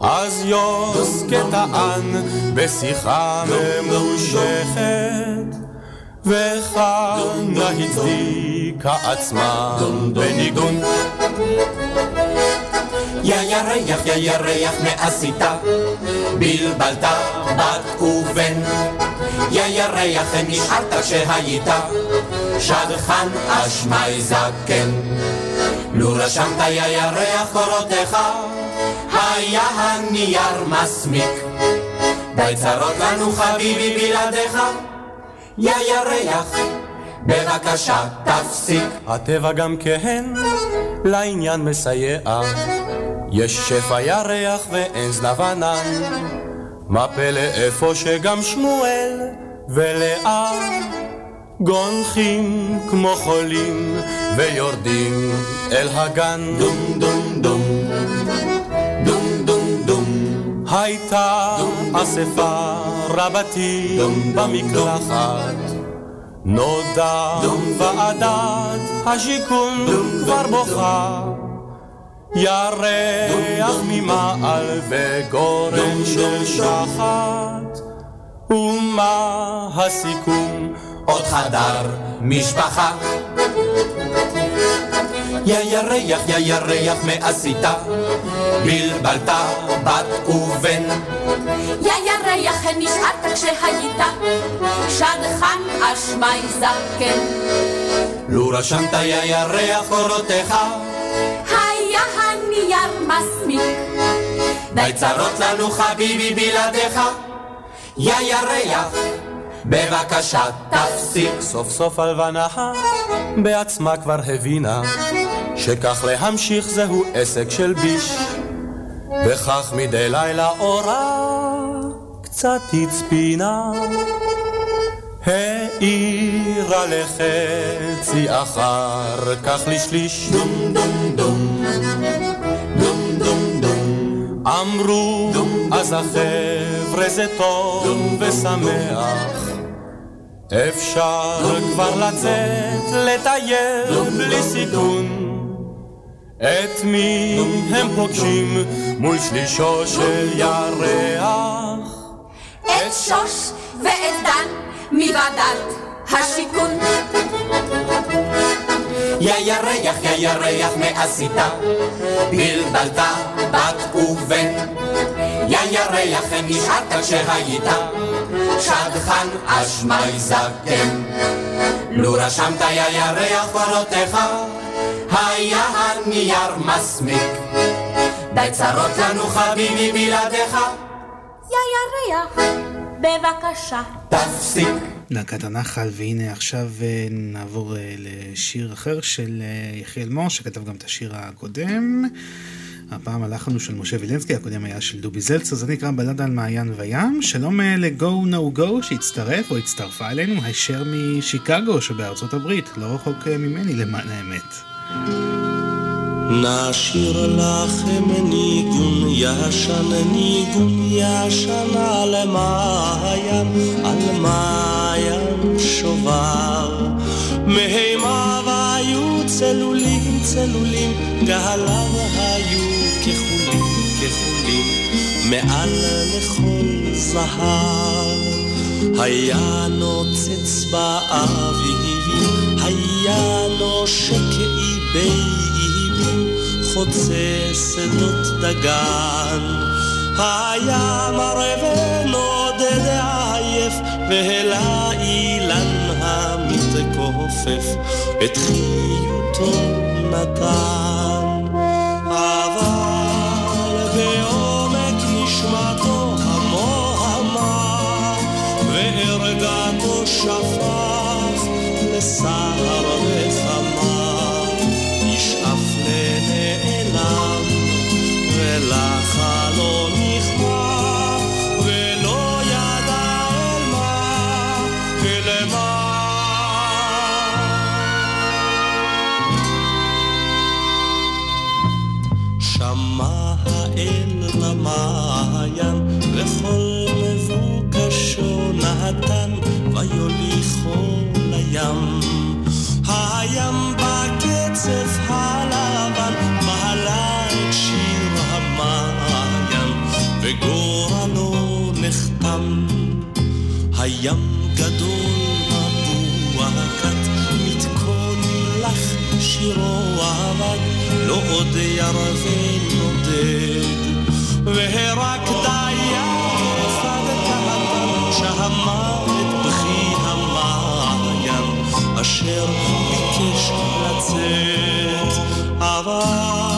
אז יוסקה טען בשיחה ממושכת וחנה הצדיקה עצמה בניגון יא ירח, יא ירח, מה עשית? בלבלת בת ובן. יא ירח, נשארת כשהיית שדכן אשמי זקן. לו רשמת יא ירח קורותיך, היה הנייר מסמיק. די צרות לנו חביבי בלעדיך, יא ירח, בבקשה תפסיק. הטבע גם כן לעניין מסייע. יש שפע ירח ואין זנב ענן. מה פלא איפה שגם שמואל ולאה גונחים כמו חולים ויורדים אל הגן. דום דום דום. דום דום דום. הייתה אספה רבתי במקלחת נודע ועדת השיכון כבר בוכה. ירח ממעל וגורן של שחת. ומה הסיכום? עוד חדר משפחה יא ירח, יא ירח, מה עשית? בלבלת בת ובן. יא ירח, נשארת כשהיית שדכן אשמי זקן. לו רשמת יא ירח קורותיך, היה הנייר מסמיק. די צרות לנו חביבי בלעדיך, יא ירח. בבקשה תפסיק. סוף סוף הלבנה בעצמה כבר הבינה שכך להמשיך זהו עסק של ביש. וכך מדי לילה אורה קצת הצפינה. העירה לחצי אחר כך לשליש. דום דום דום. דום דום דום. אמרו אז החבר'ה זה טוב ושמח אפשר כבר לצאת לטייל בלי סיכון את מי הם פוגשים מול שלישו של ירח? את שוש ואת דן מוועדת השיכון. יא ירח, יא ירח, מה עשית? בלבלת בת ובן. ירח, נשארת כשהיית שדכן אשמי זקן. לו רשמת יא ירח קורותיך, היה הנייר מסמיק. די צרות לנו חביבי בלעדיך, יא ירח, בבקשה. תפסיק. להקת הנחל, והנה עכשיו אה, נעבור אה, לשיר אחר של אה, יחיאל מור, שכתב גם את השיר הקודם. הפעם הלחן הוא של משה וילנסקי, הקודם היה של דובי זלצר, זה נקרא בלדה על מעיין וים. שלום ל-Go No Go שהצטרף או הצטרפה אלינו, הישר משיקגו שבארצות הברית, לא רחוק ממני למען האמת. נשאיר לכם ניגון ישן, ניגון ישן על מעיין, על מעיין שובר. מהימה והיו צלולים, צלולים, גהליו היו כחולים, כחולים, מעל לכל זהב. היה נוצץ באביב, היה נושק איבים, חוצה שדות דגן. היה מראה ונודד עייף, והעלה אילן המתכופף את חיותו נתן, אבל בעומק נשמתו המוהמה, וערגתו שפך לסהר נחמה, ישאף לנעלם ולחל ים גדול רבוע כת, מתקו נמלך שירו עבד, לא עוד ירווה נודד. והרק דיין צד קהל, שהמוות בכי המעיין, אשר ביקש לצאת, אבל...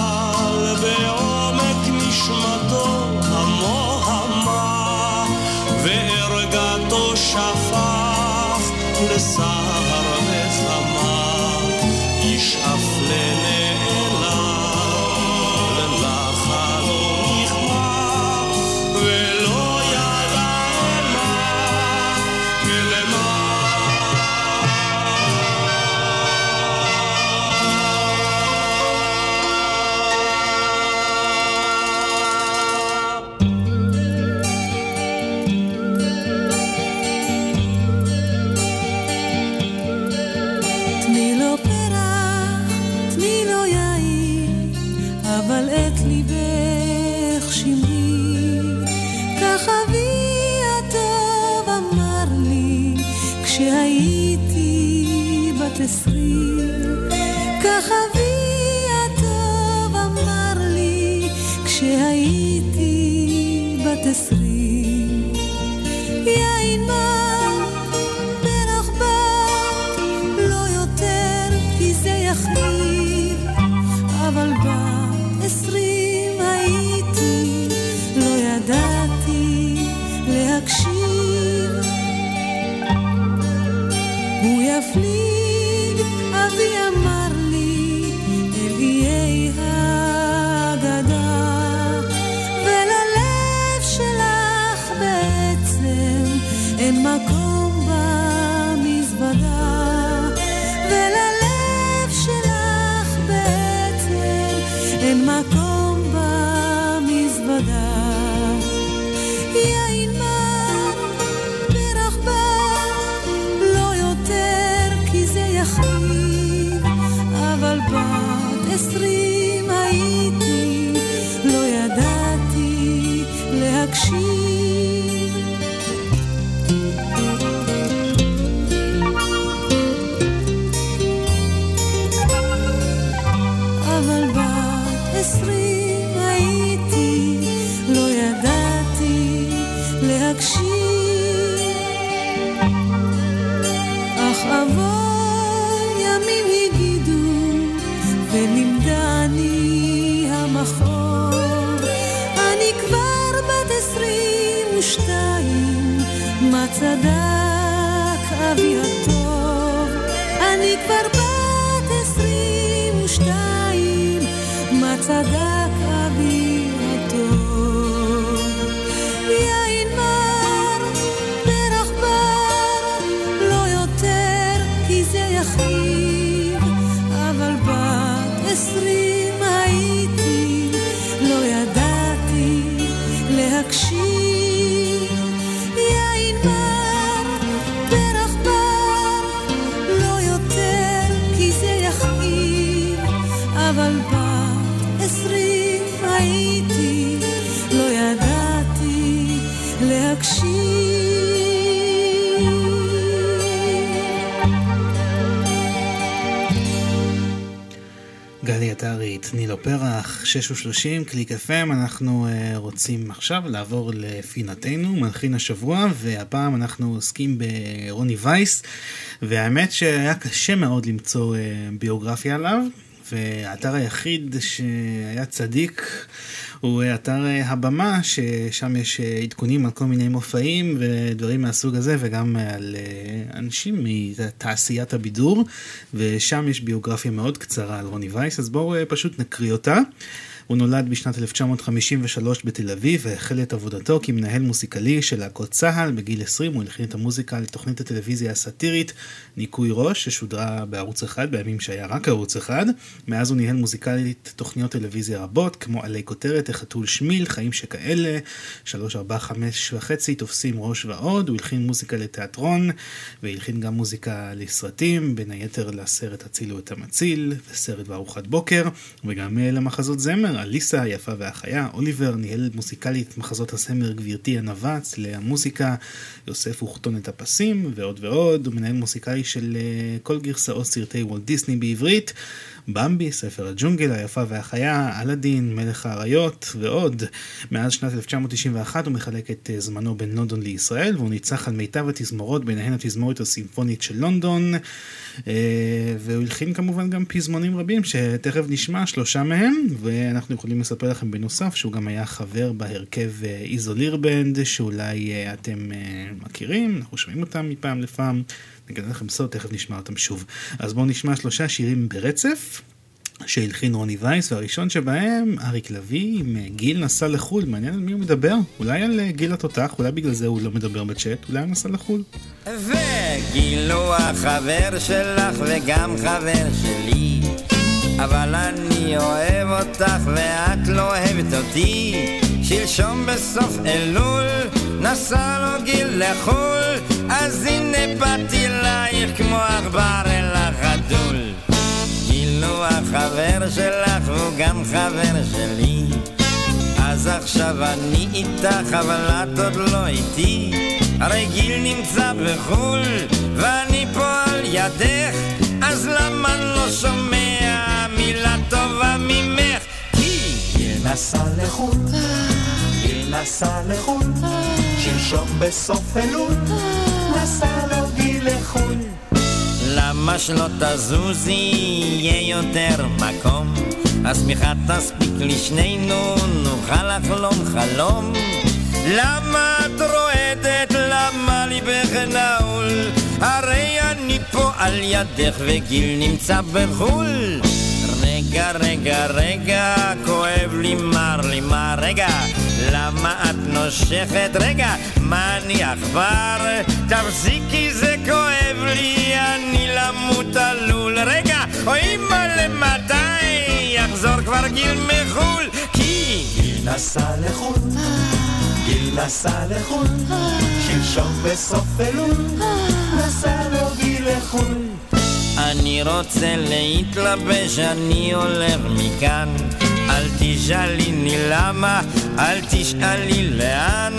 6 ו-30, קליק FM, אנחנו uh, רוצים עכשיו לעבור לפינתנו, מלחין השבוע, והפעם אנחנו עוסקים ברוני וייס, והאמת שהיה קשה מאוד למצוא uh, ביוגרפיה עליו, והאתר היחיד שהיה צדיק הוא אתר הבמה, ששם יש עדכונים על כל מיני מופעים ודברים מהסוג הזה, וגם על אנשים מתעשיית הבידור, ושם יש ביוגרפיה מאוד קצרה על רוני וייס, אז בואו פשוט נקריא אותה. הוא נולד בשנת 1953 בתל אביב והחל את עבודתו כמנהל מוסיקלי של להקות צה"ל. בגיל 20 הוא הלחין את המוזיקה לתוכנית הטלוויזיה הסאטירית ניקוי ראש, ששודרה בערוץ אחד בימים שהיה רק ערוץ אחד. מאז הוא ניהל מוזיקלית תוכניות טלוויזיה רבות, כמו עלי כותרת, החתול שמיל, חיים שכאלה, 3, 4, 5 וחצי, תופסים ראש ועוד. הוא הלחין מוזיקה לתיאטרון, והלחין גם מוזיקה לסרטים, בין היתר לסרט הצילו את המציל, וסרט בארוחת בוקר, וגם למחזות זמר. אליסה, היפה והחיה, אוליבר ניהל מוזיקלית מחזות הסמר גבירתי הנווץ, למוזיקה, יוסף וכתון את הפסים ועוד ועוד, הוא מנהל מוזיקלי של uh, כל גרסאות סרטי וולט דיסני בעברית, במבי, ספר הג'ונגל, היפה והחיה, אלאדין, מלך האריות ועוד. מאז שנת 1991 הוא מחלק את uh, זמנו בין לונדון לישראל, והוא ניצח על מיטב התזמורות, ביניהן התזמורת הסימפונית של לונדון. Uh, והוא הלחין כמובן גם פזמונים רבים שתכף נשמע שלושה מהם ואנחנו יכולים לספר לכם בנוסף שהוא גם היה חבר בהרכב איזוליר בנד שאולי uh, אתם מכירים, אנחנו שומעים אותם מפעם לפעם, נגלה לכם סוד, תכף נשמע אותם שוב. אז בואו נשמע שלושה שירים ברצף. שהלחין רוני וייס, והראשון שבהם, אריק לביא עם גיל נסע לחו"ל, מעניין על מי הוא מדבר? אולי על גיל התותח, אולי בגלל זה הוא לא מדבר בצ'אט, אולי הוא נסע לחו"ל. וגיל הוא החבר שלך וגם חבר שלי, אבל אני אוהב אותך ואת לא אוהבת אותי. שלשום בסוף אלול נסע לו גיל לחו"ל, אז הנה באתי אלייך כמו עכבר אל החתול. הוא החבר שלך והוא גם חבר שלי. אז עכשיו אני איתך אבל את עוד לא איתי. הרי גיל נמצא בחו"ל ואני פה על ידך. אז למה לא שומע מילה טובה ממך? כי גיל נסע לחו"ל גיל נסע לחו"ל. שלשום בסוף אלול נסע לחו"ל למה שלא תזוזי, יהיה יותר מקום? השמיכה תספיק לשנינו, נוכל לחלום חלום. למה את רועדת? למה ליבך נעול? הרי אני פה על ידך וגיל נמצא בחו"ל. רגע, רגע, רגע, כואב לי, מר לי, מה רגע? למה את נושכת? רגע, מה אני עכבר? תפסיקי, זה כואב לי, אני למות עלול. רגע, אוי מה למתי? יחזור כבר גיל מחו"ל, כי... גיל נסע לחו"ל, גיל נסע לחו"ל, שלשום בסוף אלול, נסע לו גיל לחו"ל. אני רוצה להתלבש, אני הולך מכאן. אל תשאליני למה, אל תשאלי לאן.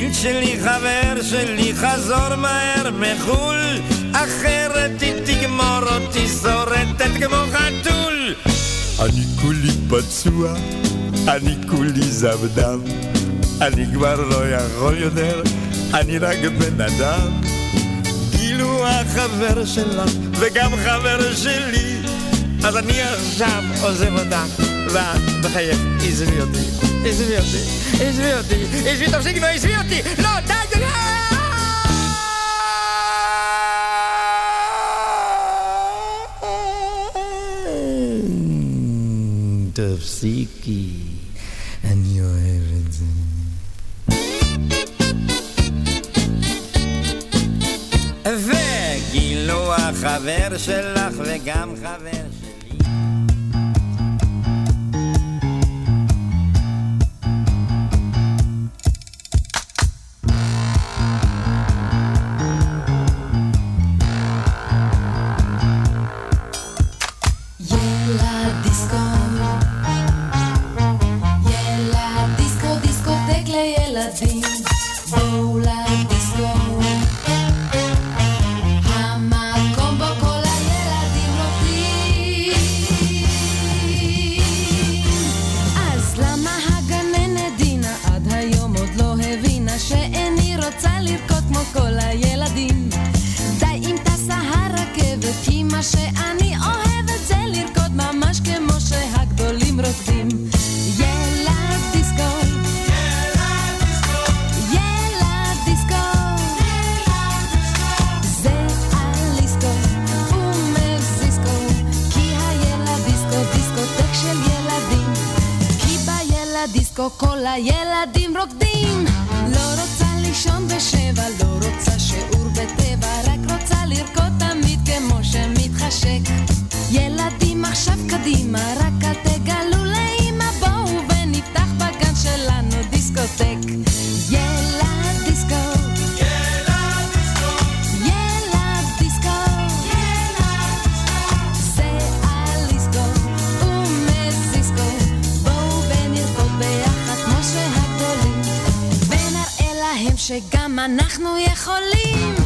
גיל שלי, חבר שלי, חזור מהר מחו"ל, אחרת היא תגמור אותי שורטת כמו חתול. אני כולי פצוע, אני כולי זבדם, אני כבר לא יכול יותר, אני רק בן אדם. כאילו החבר שלך וגם חבר שלי אז אני עכשיו עוזב אותך ואת בחייך. עזבי אותי עזבי אותי עזבי אותי עזבי תפסיקי לא עזבי אותי! לא די די תפסיקי אני אוהב את זה. וגילו החבר שלך וגם חבר שלי דיסקו כל הילדים רוקדים. לא רוצה לישון בשבע, לא רוצה שיעור בטבע רק רוצה לרקוד תמיד כמו שמתחשק. ילדים עכשיו קדימה, רק אל תגלו לאמא בואו ונפתח בגן שלנו דיסקוטק. שגם אנחנו יכולים.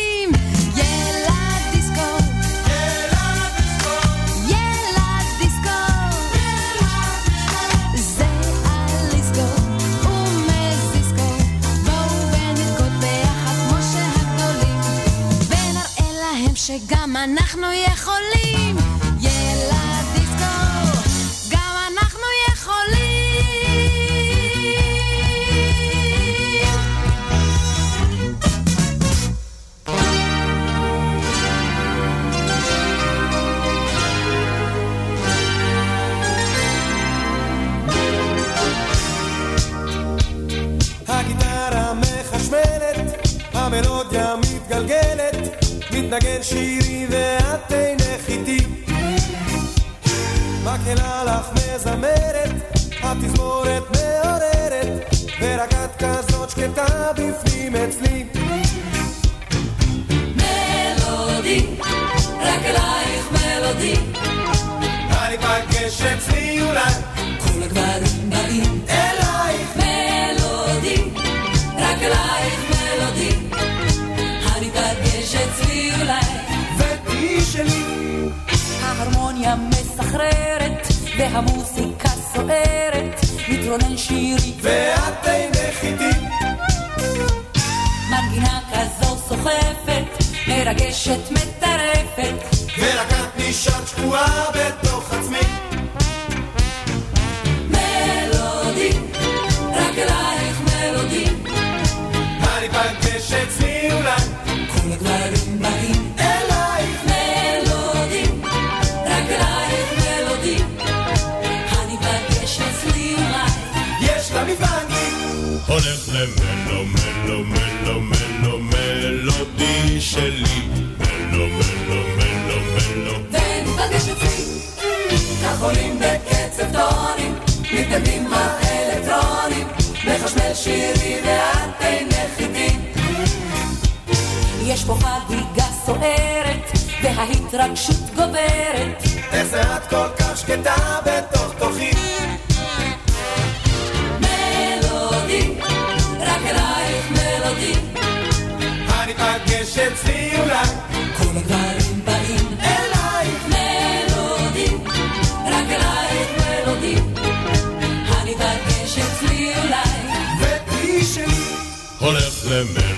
אנחנו יכולים מתקדמים האלקטרונים, מחשמל שירי ואת אינך איתי. יש פה חגיגה סוערת, וההתרגשות גוברת. איך זה את כל כך שקטה בתוך תוכי? מלודי, רק אלייך מלודי. הנתרגש אצלי אולי remember.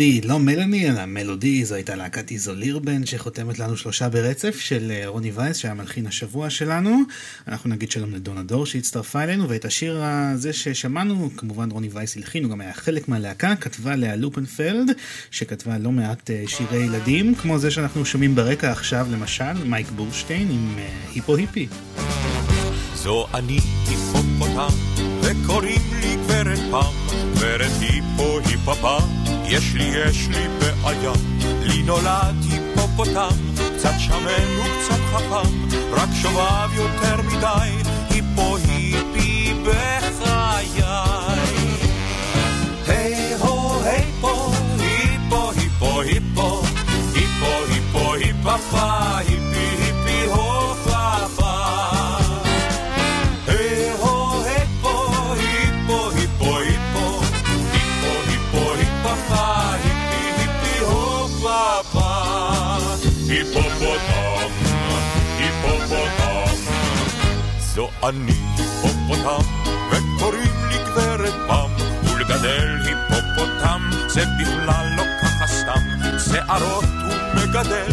מלודי, לא מלאני, אלא מלודי, זו הייתה להקת איזולירבן שחותמת לנו שלושה ברצף של אה, רוני וייס, שהיה מלחין השבוע שלנו. אנחנו נגיד שלום לדונה דור שהצטרפה אלינו, ואת השיר הזה ששמענו, כמובן רוני וייס הלחין, הוא גם היה חלק מהלהקה, כתבה לאה לופנפלד, שכתבה לא מעט אה, שירי ילדים, כמו זה שאנחנו שומעים ברקע עכשיו, למשל, מייק בורשטיין עם אה, היפו היפי. זו אני היפופוטם, וקוראים לי גברת פם, גברת היפו היפפה, יש לי, יש לי בעיה, לי נולד היפופוטם, קצת שמן וקצת חכם, רק שובב יותר מדי, היפו היפי בחיי. היי הו היפו, היפו היפו היפו, היפו היפו היפפה, זו אני היפופוטם, וקוראים לי גברת פם, ולגדל היפופוטם זה בכלל לא ככה סתם, שערות הוא מגדל,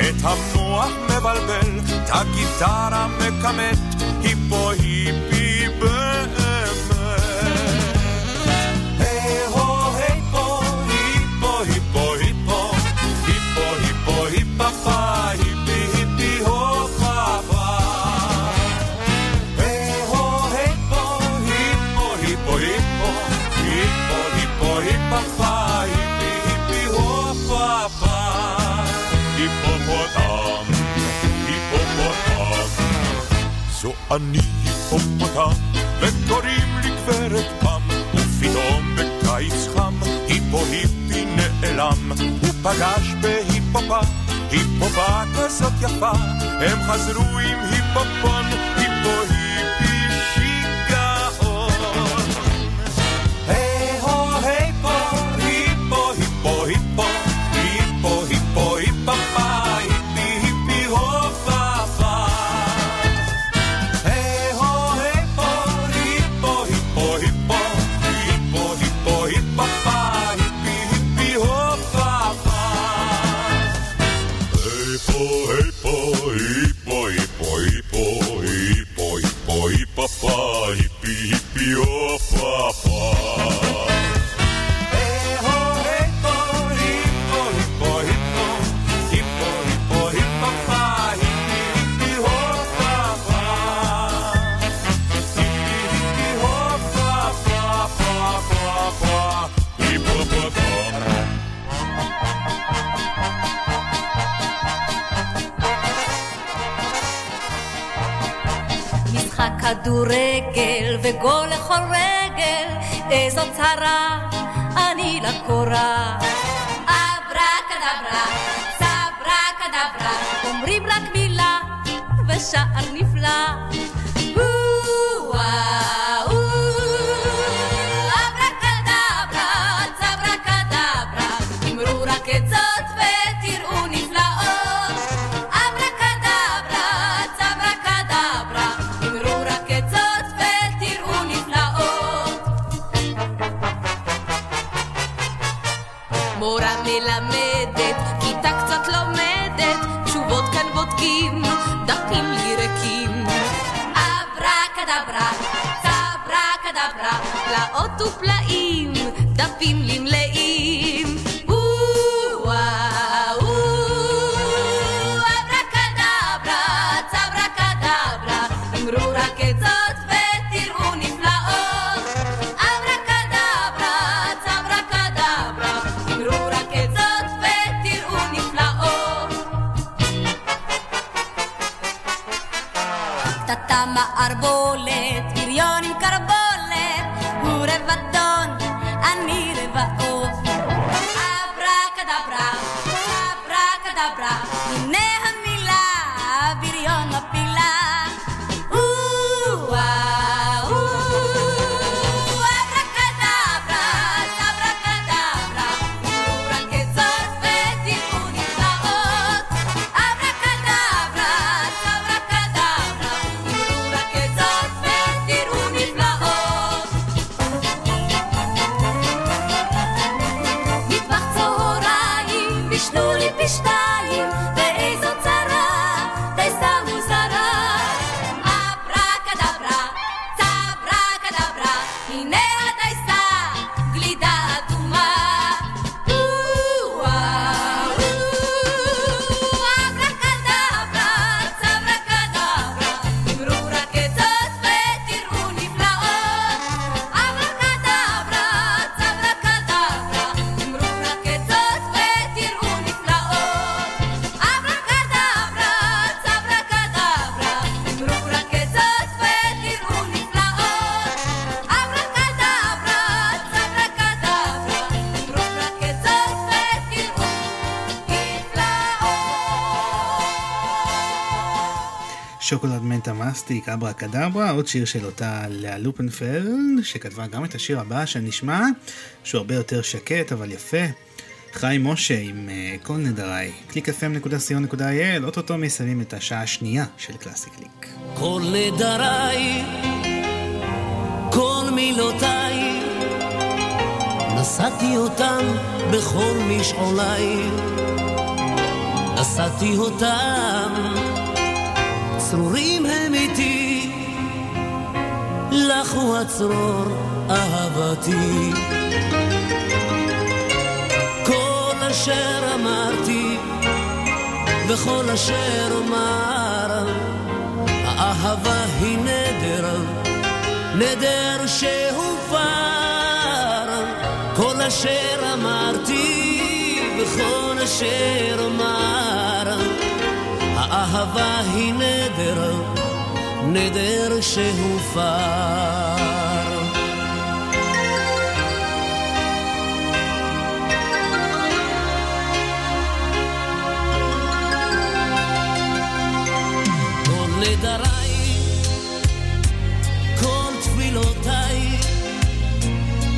את המוח מבלבל, את הגיטרה מכמת, היפו היפי אני היפופוטם, וקוראים לי גברת פם, ופתאום בקיץ חם, היפו היפי נעלם, הוא פגש בהיפופה, היפופה כזאת יפה, הם חזרו עם היפופון, איזו צרה אני לקורה. אברה כדברה, סברה כדברה, אומרים רק מילה ושער פלאות ופלאים, דפים לי מנטה מסטיק, אברה קדברה, עוד שיר של אותה לאה לופנפלד, שכתבה גם את השיר הבא שנשמע, שהוא הרבה יותר שקט אבל יפה. חיים משה עם uh, כל נדריי, www.clickfm.co.il, אוטוטו מסיימים את השעה השנייה של קלאסי קליק. כל נדריי, כל מילותיי, נשאתי אותם בכל משעוליי, נשאתי אותם, צרורים הם איתי, לך הוא הצרור אהבתי. כל אשר אמרתי, וכל אשר אומר, האהבה היא נדר, נדר שהופר. כל אשר אמרתי וכל אשר אומר, האהבה היא נדר, נדר שהופר. כל נדריי, כל תפילותיי,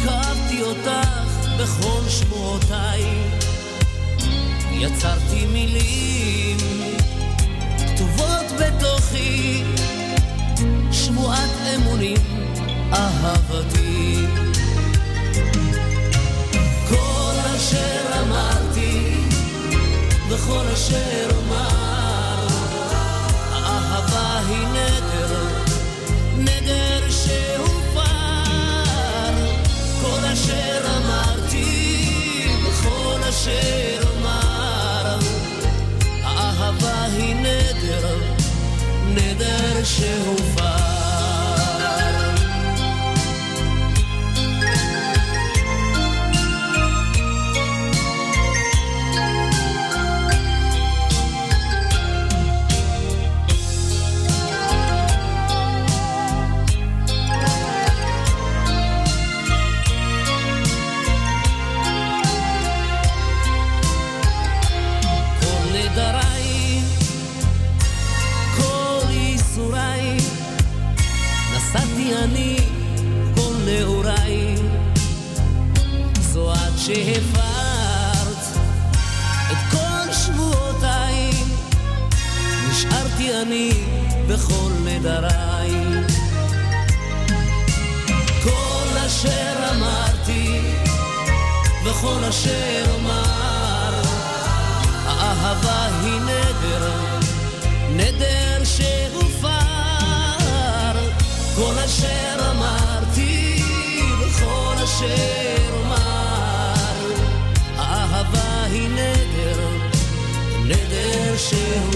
קבתי אותך בכל שמועותיי, יצרתי מילים בתוכי, שבועת אמונים, אהבתי. כל אשר אמרתי וכל אשר אומר, האהבה היא נדר, נדר שהופר. כל אשר אמרתי וכל אשר נדר שהופר. נדריי. כל אשר אמרתי וכל אשר אומר האהבה היא נדר, נדר שהופר. כל אשר אמרתי וכל אשר אומר, האהבה היא נדר, נדר שהופר.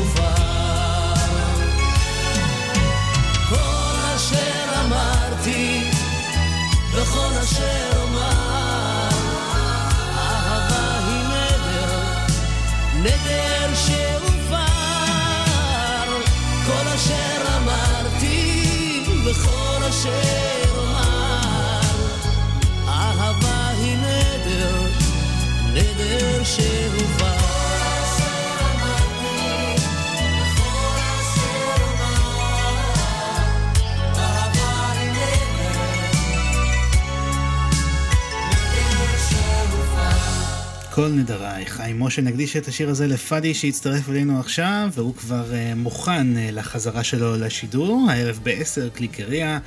כל נדריי, חיים משה, נקדיש את השיר הזה לפאדי שהצטרף אלינו עכשיו, והוא כבר uh, מוכן uh, לחזרה שלו לשידור, הערב ב-10 קליקריה.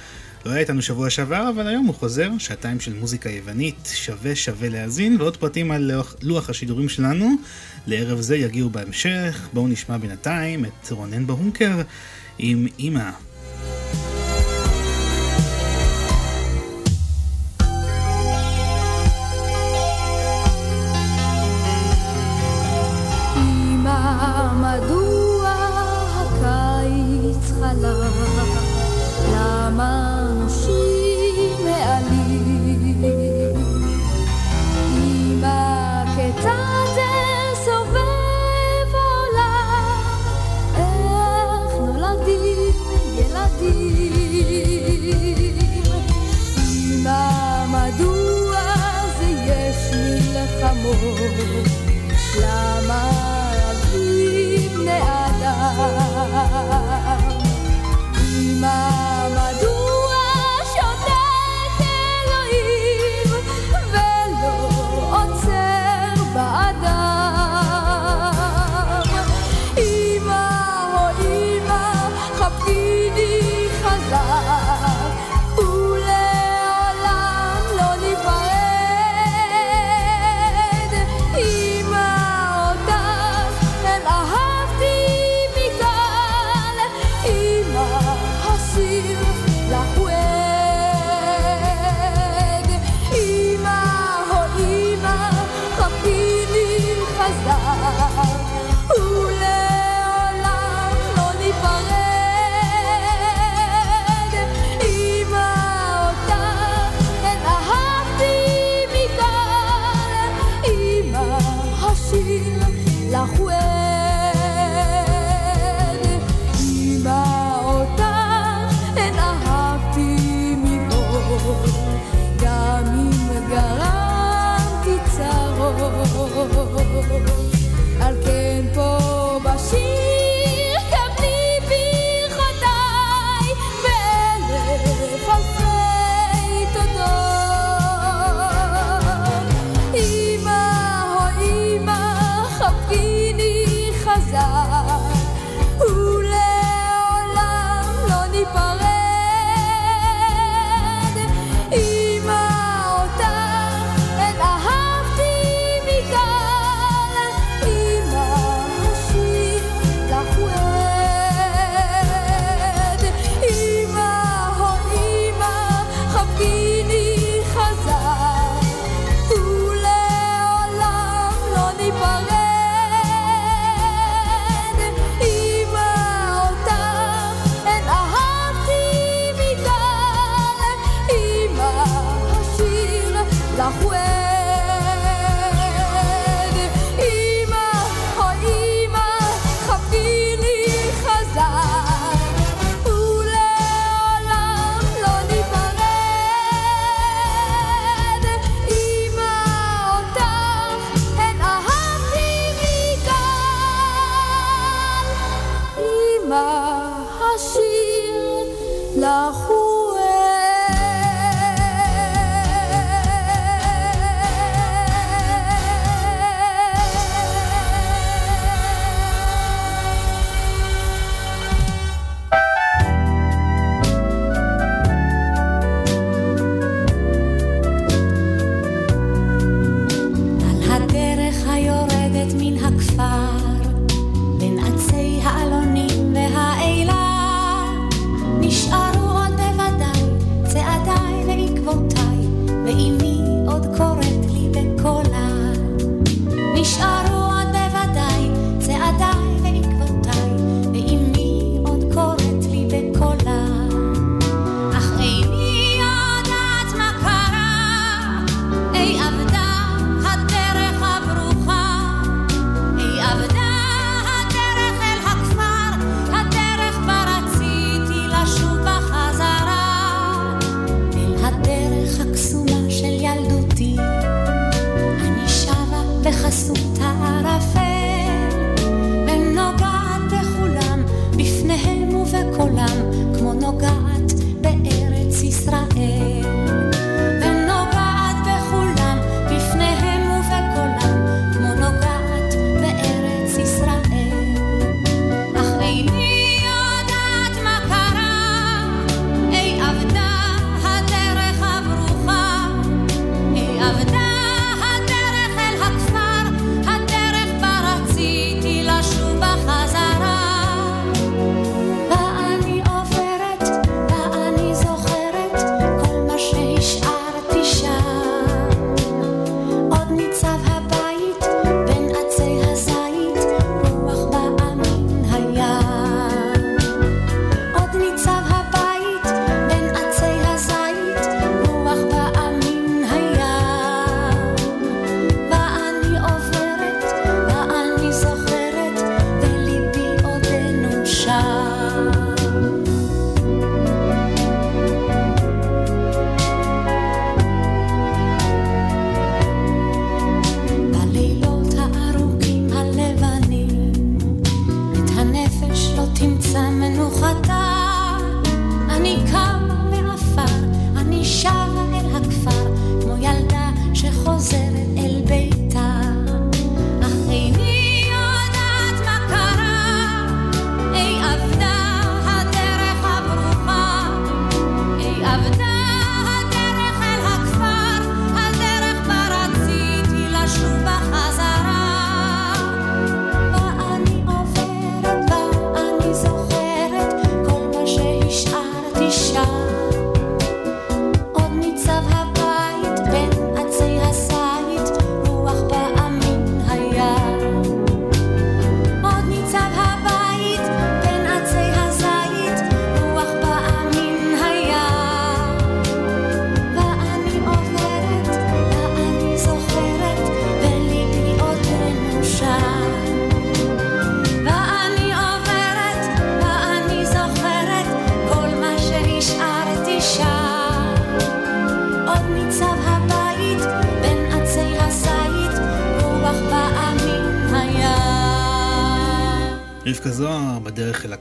לא היה איתנו שבוע שעבר, אבל היום הוא חוזר, שעתיים של מוזיקה יוונית, שווה שווה להאזין, ועוד פרטים על לוח, השידורים שלנו. לערב זה יגיעו בהמשך, בואו נשמע בינתיים את רונן בהונקר עם אימא. reclama.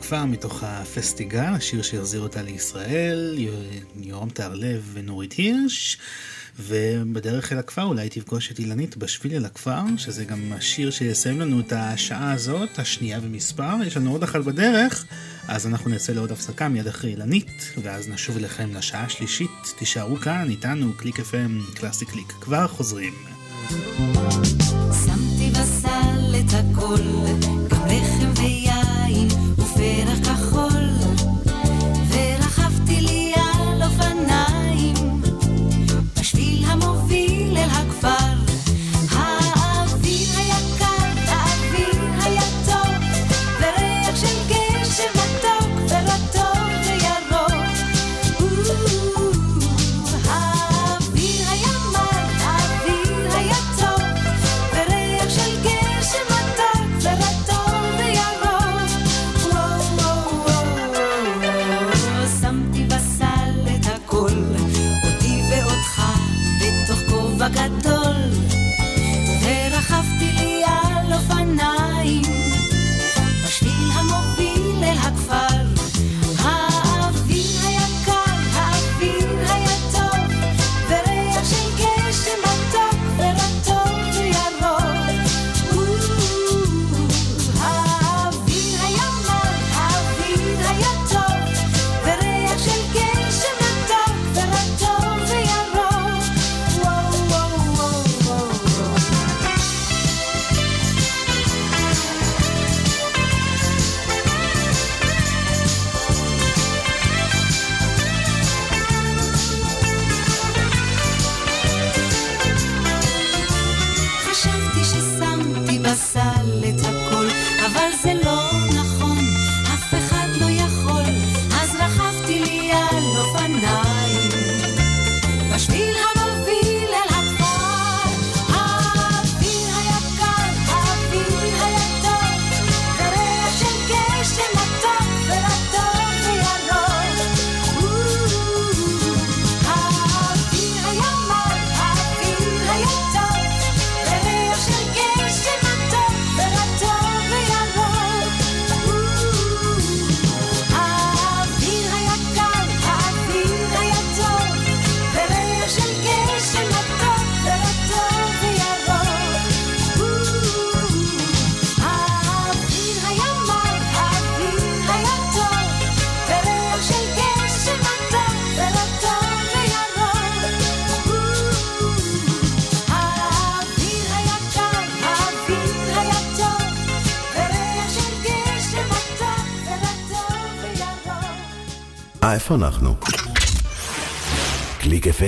הכפר מתוך הפסטיגל, השיר שהחזיר אותה לישראל, יורם טהרלב ונורית הירש. ובדרך אל הכפר אולי תפגוש את אילנית בשביל אל הכפר, שזה גם השיר שיסיים לנו את השעה הזאת, השנייה במספר. יש לנו עוד אחת בדרך, אז אנחנו נצא לעוד הפסקה מיד אחרי אילנית, ואז נשוב אליכם לשעה השלישית. תישארו כאן איתנו, קליק FM, קלאסי קליק. כבר חוזרים. שמתי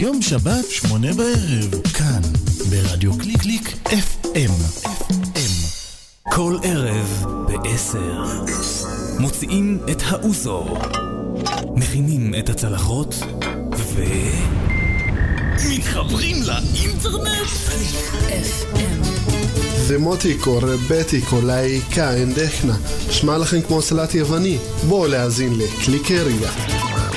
יום שבת, שמונה בערב, כאן, ברדיו קליק קליק FM. כל ערב בעשר. מוציאים את האוזו. מכינים את הצלחות ו... מתחברים לאינטרנט? דימוטיקו, רבטיקו, לאיקה, אנטכנה. שמע לכם כמו סלט יווני. בואו להאזין לקליקריה.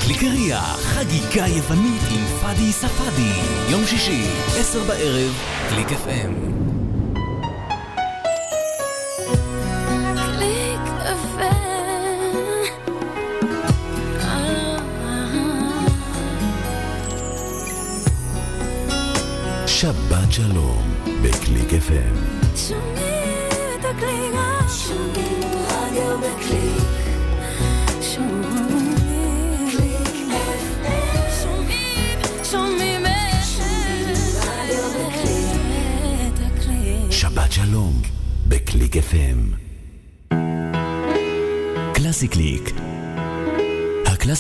קליקריה, חגיגה יוונית עם פאדי ספאדי. יום שישי, עשר בערב, קליק FM.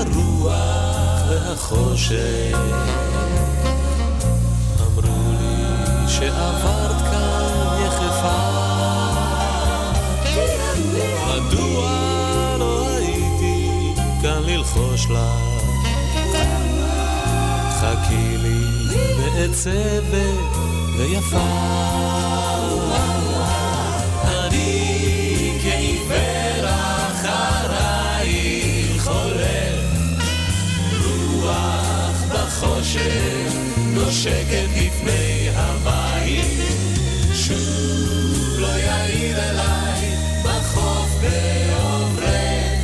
והרוח והחושך אמרו לי שעברת כאן יחפה. מדוע לא הייתי כאן ללחוש לך חכי לי מעצבת ויפה בחושך נושקת לפני המים. שוב לא יאיר אליי בחוף בעוברך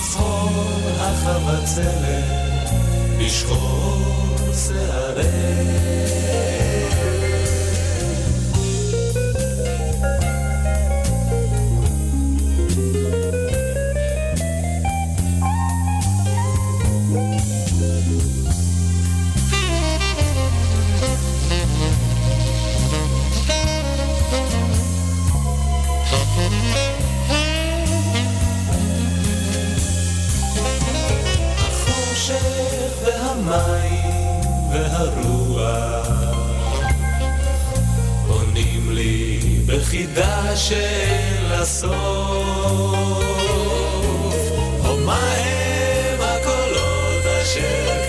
צחור החבצלת לשחור שערך והרוח עונים לי בחידה של הסוף. או מה הם הקולות אשר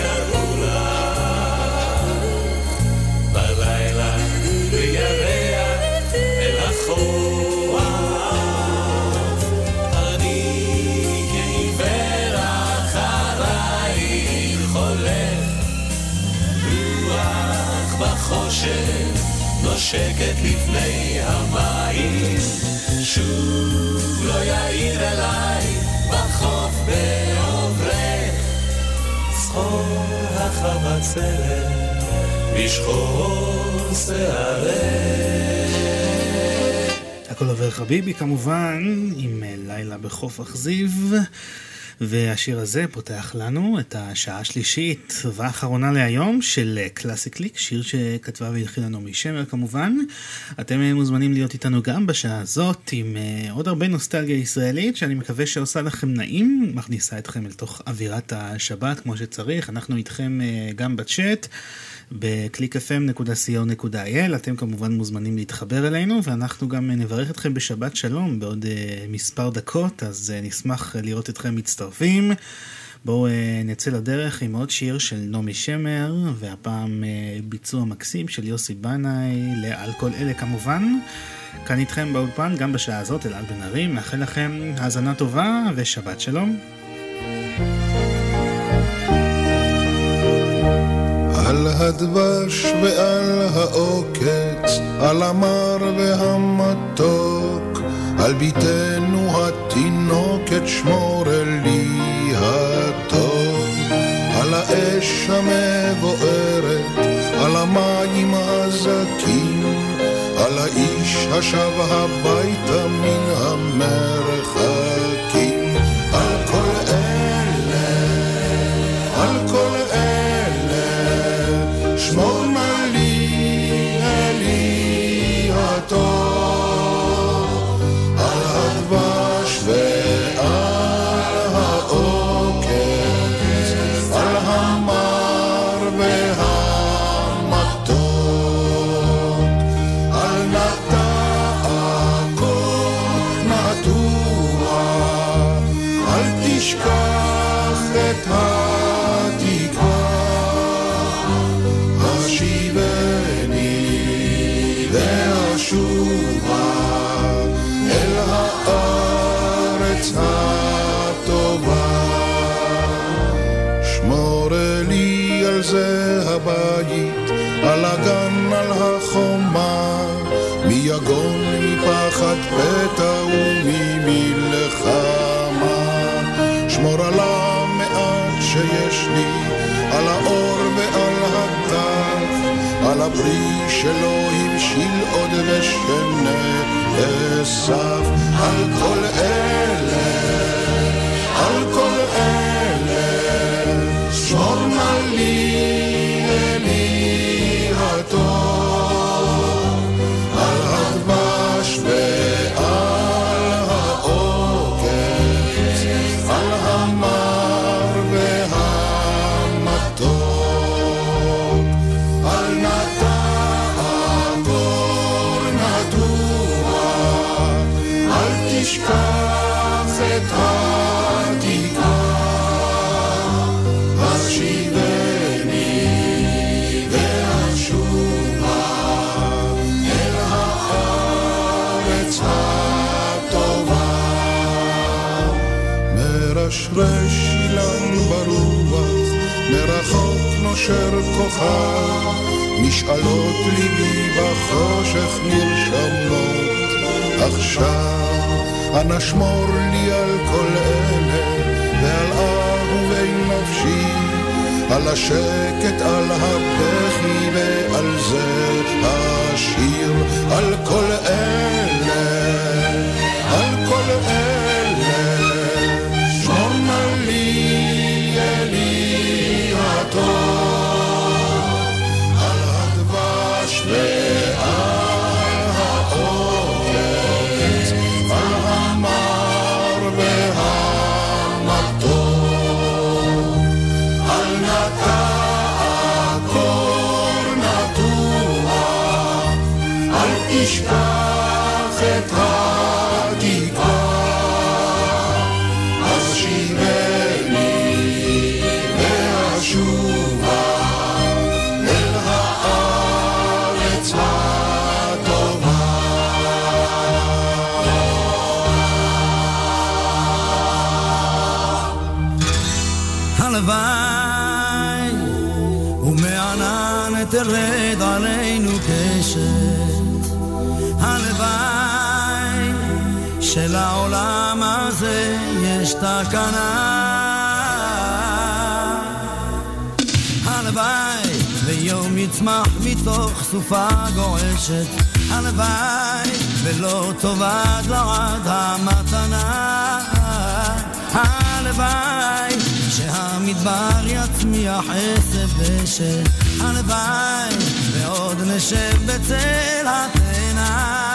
נושקת לפני המים. שוב לא יאיר אליי בחוף בעוברך צחור החבצלת בשחור שערך הכל עובר חביבי כמובן, עם אה, לילה בחוף אכזיב. והשיר הזה פותח לנו את השעה השלישית והאחרונה להיום של קלאסי קליק, שיר שכתבה והלחינה נעמי שמר כמובן. אתם מוזמנים להיות איתנו גם בשעה הזאת עם אה, עוד הרבה נוסטלגיה ישראלית שאני מקווה שעושה לכם נעים, מכניסה אתכם אל תוך אווירת השבת כמו שצריך. אנחנו איתכם אה, גם בצ'אט. ב-clickfm.co.il אתם כמובן מוזמנים להתחבר אלינו ואנחנו גם נברך אתכם בשבת שלום בעוד uh, מספר דקות אז uh, נשמח לראות אתכם מצטרפים. בואו uh, נצא לדרך עם עוד שיר של נעמי שמר והפעם ביצוע מקסים של יוסי בנאי לעל כל אלה כמובן. כאן איתכם באולפן גם בשעה הזאת אלעד בן ארי מאחל לכם האזנה טובה ושבת שלום. על הדבש ועל העוקץ, על המר והמתוק, על בתנו התינוקת שמור לי הטוב, על האש המבוערת, על המים הזכים, על האיש השב הביתה מן המרחקים, שלא הבשיל עוד ושנאסף, על כל אלה, נושר כוכב, משאלות ליבי בחושך נרשמות עכשיו. אנא שמור לי על כל אלה, ועל אהובי נפשי, על השקט, על הבכי ועל זה השיר, על כל אלה, תקנה. הלוואי ויום יצמח מתוך סופה גועשת. הלוואי ולא תאבד לעד המתנה. הלוואי שהמדבר יצמיח עשב דשא הלוואי ועוד נשב בצל התאנה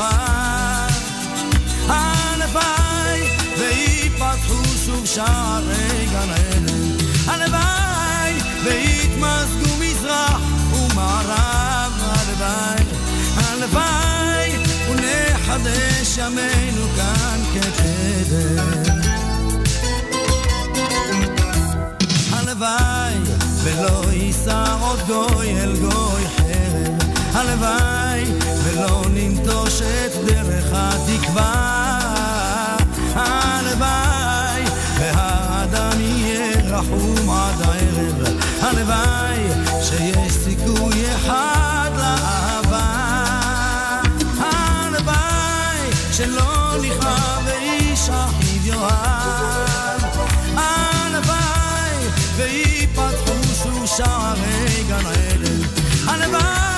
אחיו יאהב הלוואי ויפתחו שוב שערי גן עדן. הלוואי ויתמזגו מזרח ומערב. הלוואי הלוואי ונחדש ימינו כאן כקדם הלוואי ולא יישא עוד גוי אל גוי חרב הלוואי ולא ננטוש את דרך התקווה. הלוואי והאדם יהיה רחום עד הערב. הלוואי שיש סיכוי אחד לאהבה. הלוואי שלא נכאב ואיש אחיו יאהב. הלוואי ויפתחו שוב שערי גן עדן. הלוואי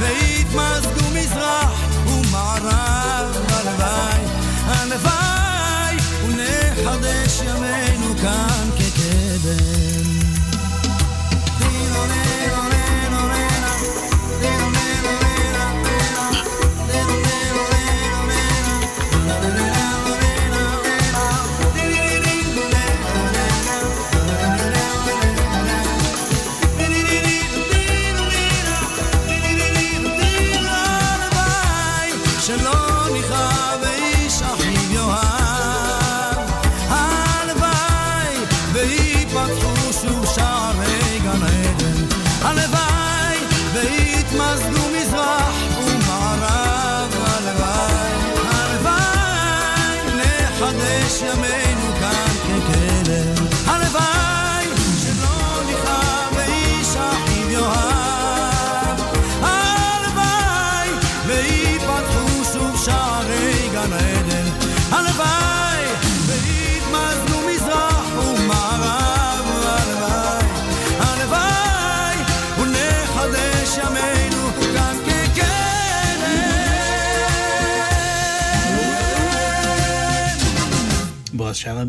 ויתמזגו מזרח ומערב הלוואי הלוואי ונחדש ימינו כאן כקדם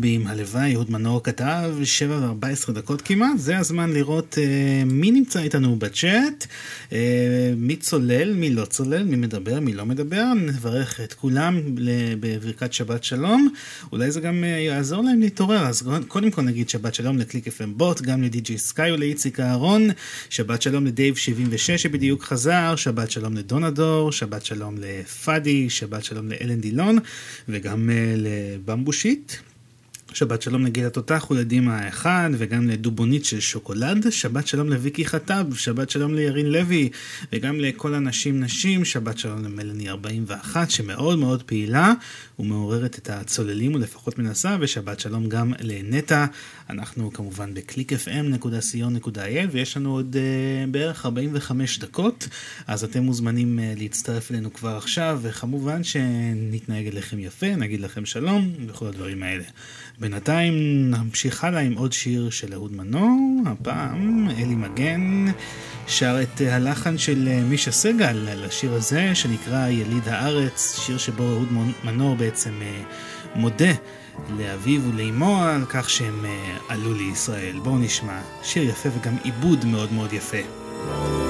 עם הלוואי, אהוד מנור כתב, 7 ו-14 דקות כמעט, זה הזמן לראות אה, מי נמצא איתנו בצ'אט, אה, מי צולל, מי לא צולל, מי מדבר, מי לא מדבר, נברך את כולם בברכת שבת שלום, אולי זה גם אה, יעזור להם להתעורר, אז קודם כל נגיד שבת שלום לקליק FM בוט, גם לדי.ג'י סקאי ולאיציק אהרון, שבת שלום לדייב 76 שבדיוק חזר, שבת שלום לדונדור, שבת שלום לפאדי, שבת שלום לאלן דילון, וגם אה, לבמבושיט. שבת שלום לגיל התותח ולדימה האחד, וגם לדובונית של שוקולד. שבת שלום לוויקי חטב, שבת שלום לירין לוי, וגם לכל הנשים נשים. שבת שלום למלאני 41, שמאוד מאוד פעילה ומעוררת את הצוללים, או לפחות מנסה, ושבת שלום גם לנטע. אנחנו כמובן ב-clickfm.co.il, ויש לנו עוד uh, בערך 45 דקות, אז אתם מוזמנים uh, להצטרף אלינו כבר עכשיו, וכמובן שנתנהג אליכם יפה, נגיד לכם שלום, וכל הדברים האלה. בינתיים נמשיך הלאה עם עוד שיר של אהוד מנור, הפעם אלי מגן שר את הלחן של אה, מישה סגל לשיר הזה שנקרא יליד הארץ, שיר שבו אהוד מנור בעצם אה, מודה לאביו ולאמו על כך שהם אה, עלו לישראל. בואו נשמע, שיר יפה וגם עיבוד מאוד מאוד יפה.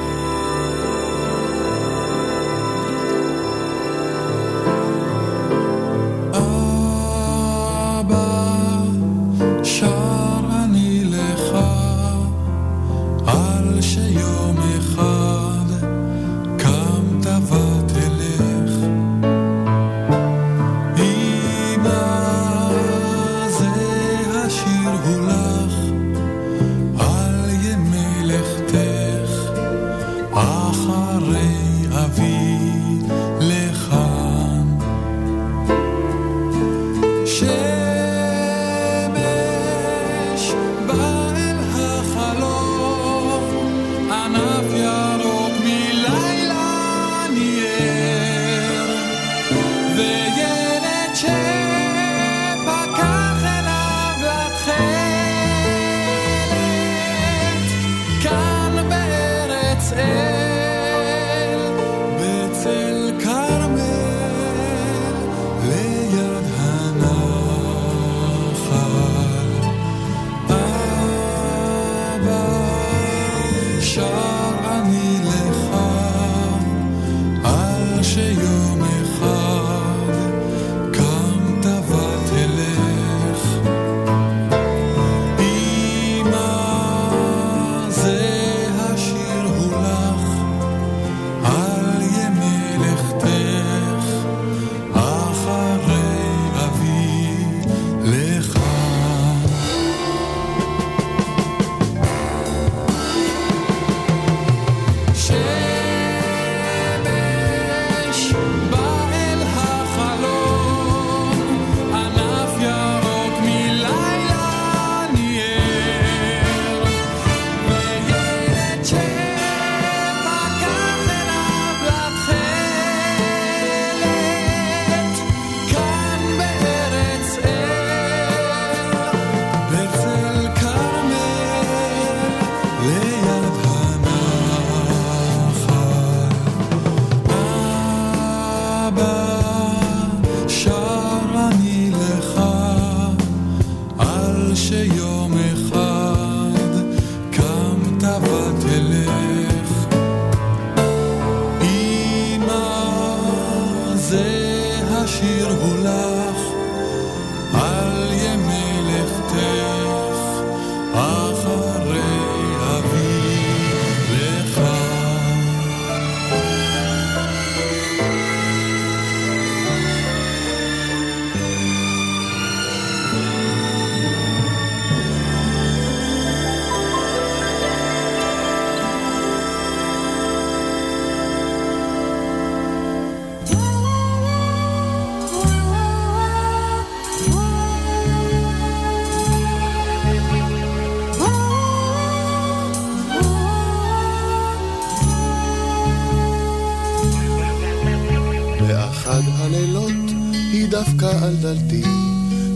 על דלתי,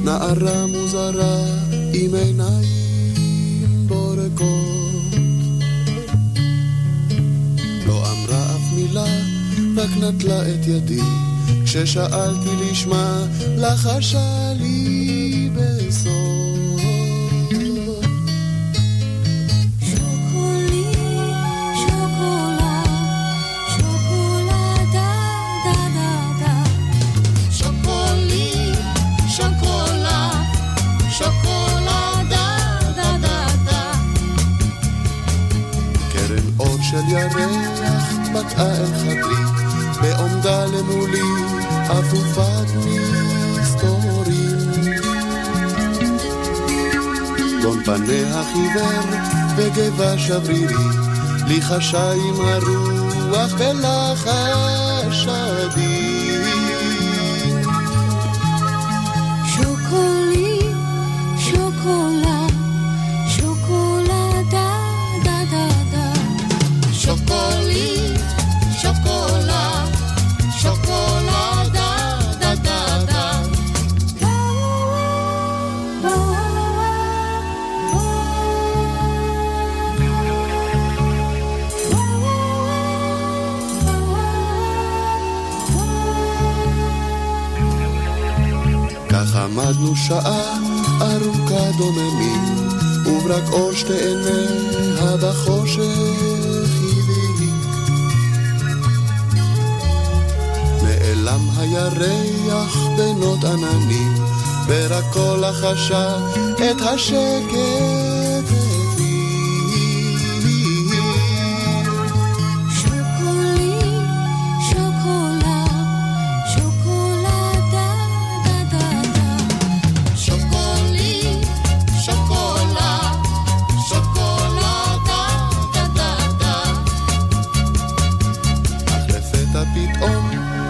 נערה מוזרה עם עיניים בורקות. לא אמרה אף מילה, רק נטלה את ידי, כששאלתי לשמה, לחשה שברירי, לי חשה עם הרוח בלחש עדין. לחשה את השקט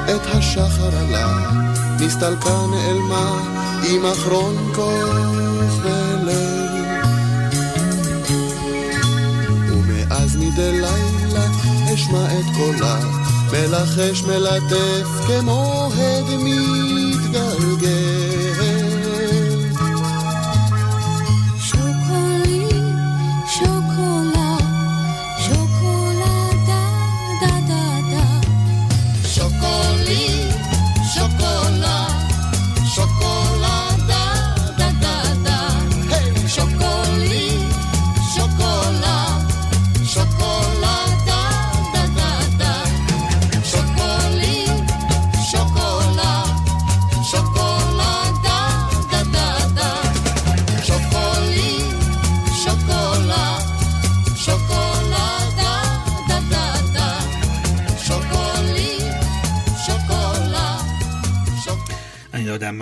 את השחר עלה, נסתלקה נעלמה עם אחרון כוח וליל. ומאז מדי לילה אשמע את קולה, מלחש מלטף כמו הד מתגלגל.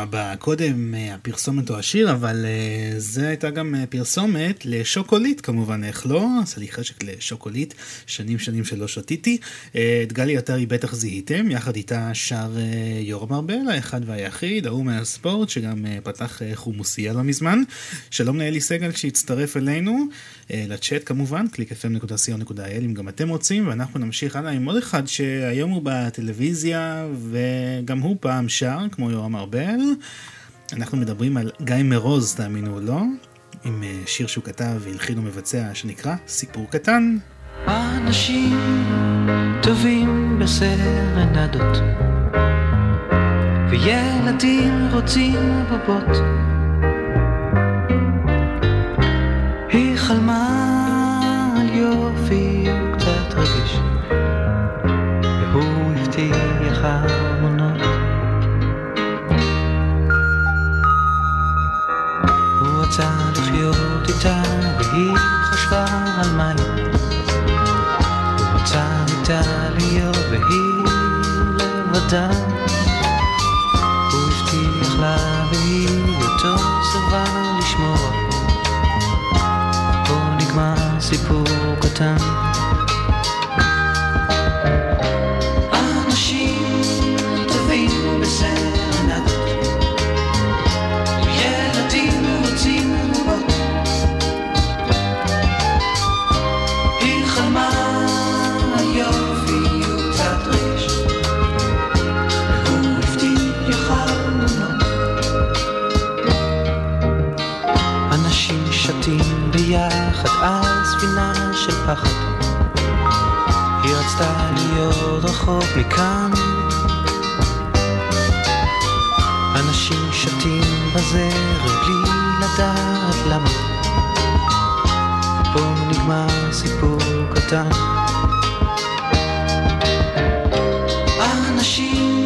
מה בא קודם, אה, הפרסומת או השיר, אבל אה, זה הייתה גם אה, פרסומת לשוקולית כמובן, איך לא? עשה לי חשק לשוקולית, שנים שנים שלא שתיתי. את גלי עטרי בטח זיהיתם, יחד איתה שר יורם ארבל, האחד והיחיד, ההוא מהספורט, שגם פתח חומוסייה לא מזמן. שלום לאלי סגל שהצטרף אלינו, לצ'אט כמובן, www.clickfm.co.il אם גם אתם רוצים, ואנחנו נמשיך הלאה עם עוד אחד שהיום הוא בטלוויזיה, וגם הוא פעם שר, כמו יורם ארבל. אנחנו מדברים על גיא מרוז, תאמינו או לא, עם אה, שיר שהוא כתב והלחין ומבצע, שנקרא סיפור קטן. אנשים טובים בסרנדות וילדים רוצים בובות היא חלמה על יופי וקצת רגש לבדה הוא הבטיח לה והיא אותו סירבה לשמוע פה נגמר סיפור רחוק מכאן. אנשים שתים בזרם בלי לדעת למה. פה נגמר סיפור קטן. אנשים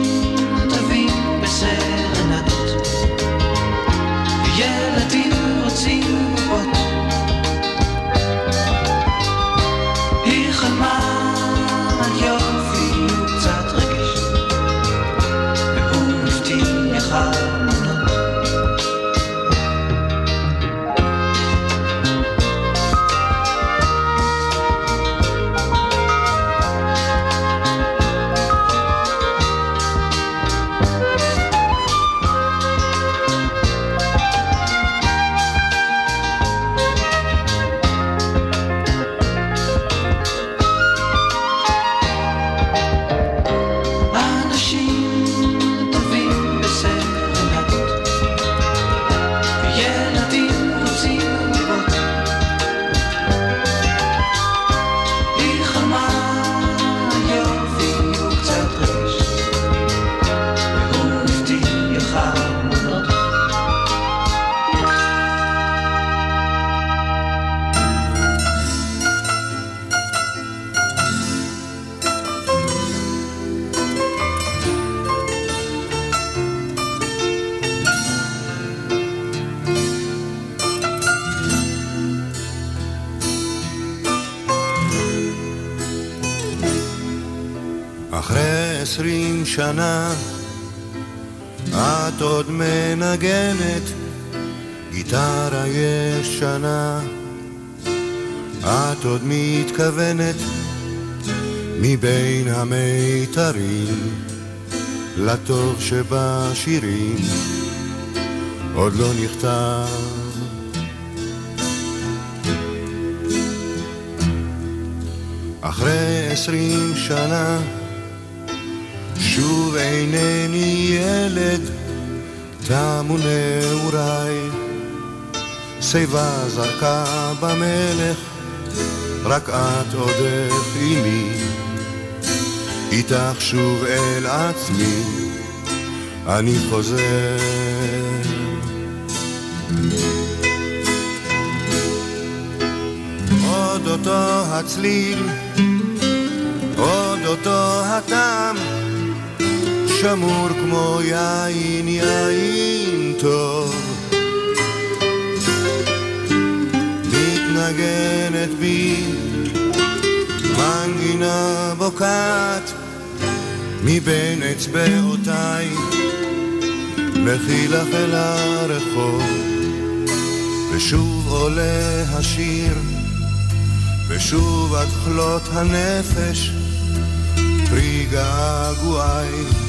עוד מנגנת גיטרה ישנה. את עוד מתכוונת מבין המיתרים לטוב שבשירים. עוד לא נכתב. אחרי עשרים שנה שוב אינני ילד, תמו נעוריי. שיבה זרקה במלך, רק את עודך עימי. איתך שוב אל עצמי, אני חוזר. עוד אותו הצליל, עוד אותו הטעם. שמור כמו יין, יין טוב. מתנגנת בי מנגינה בוקעת מבין אצבעותיי, לכי אל הרחוב, ושוב עולה השיר, ושוב עד כלות הנפש, פרי געגועי.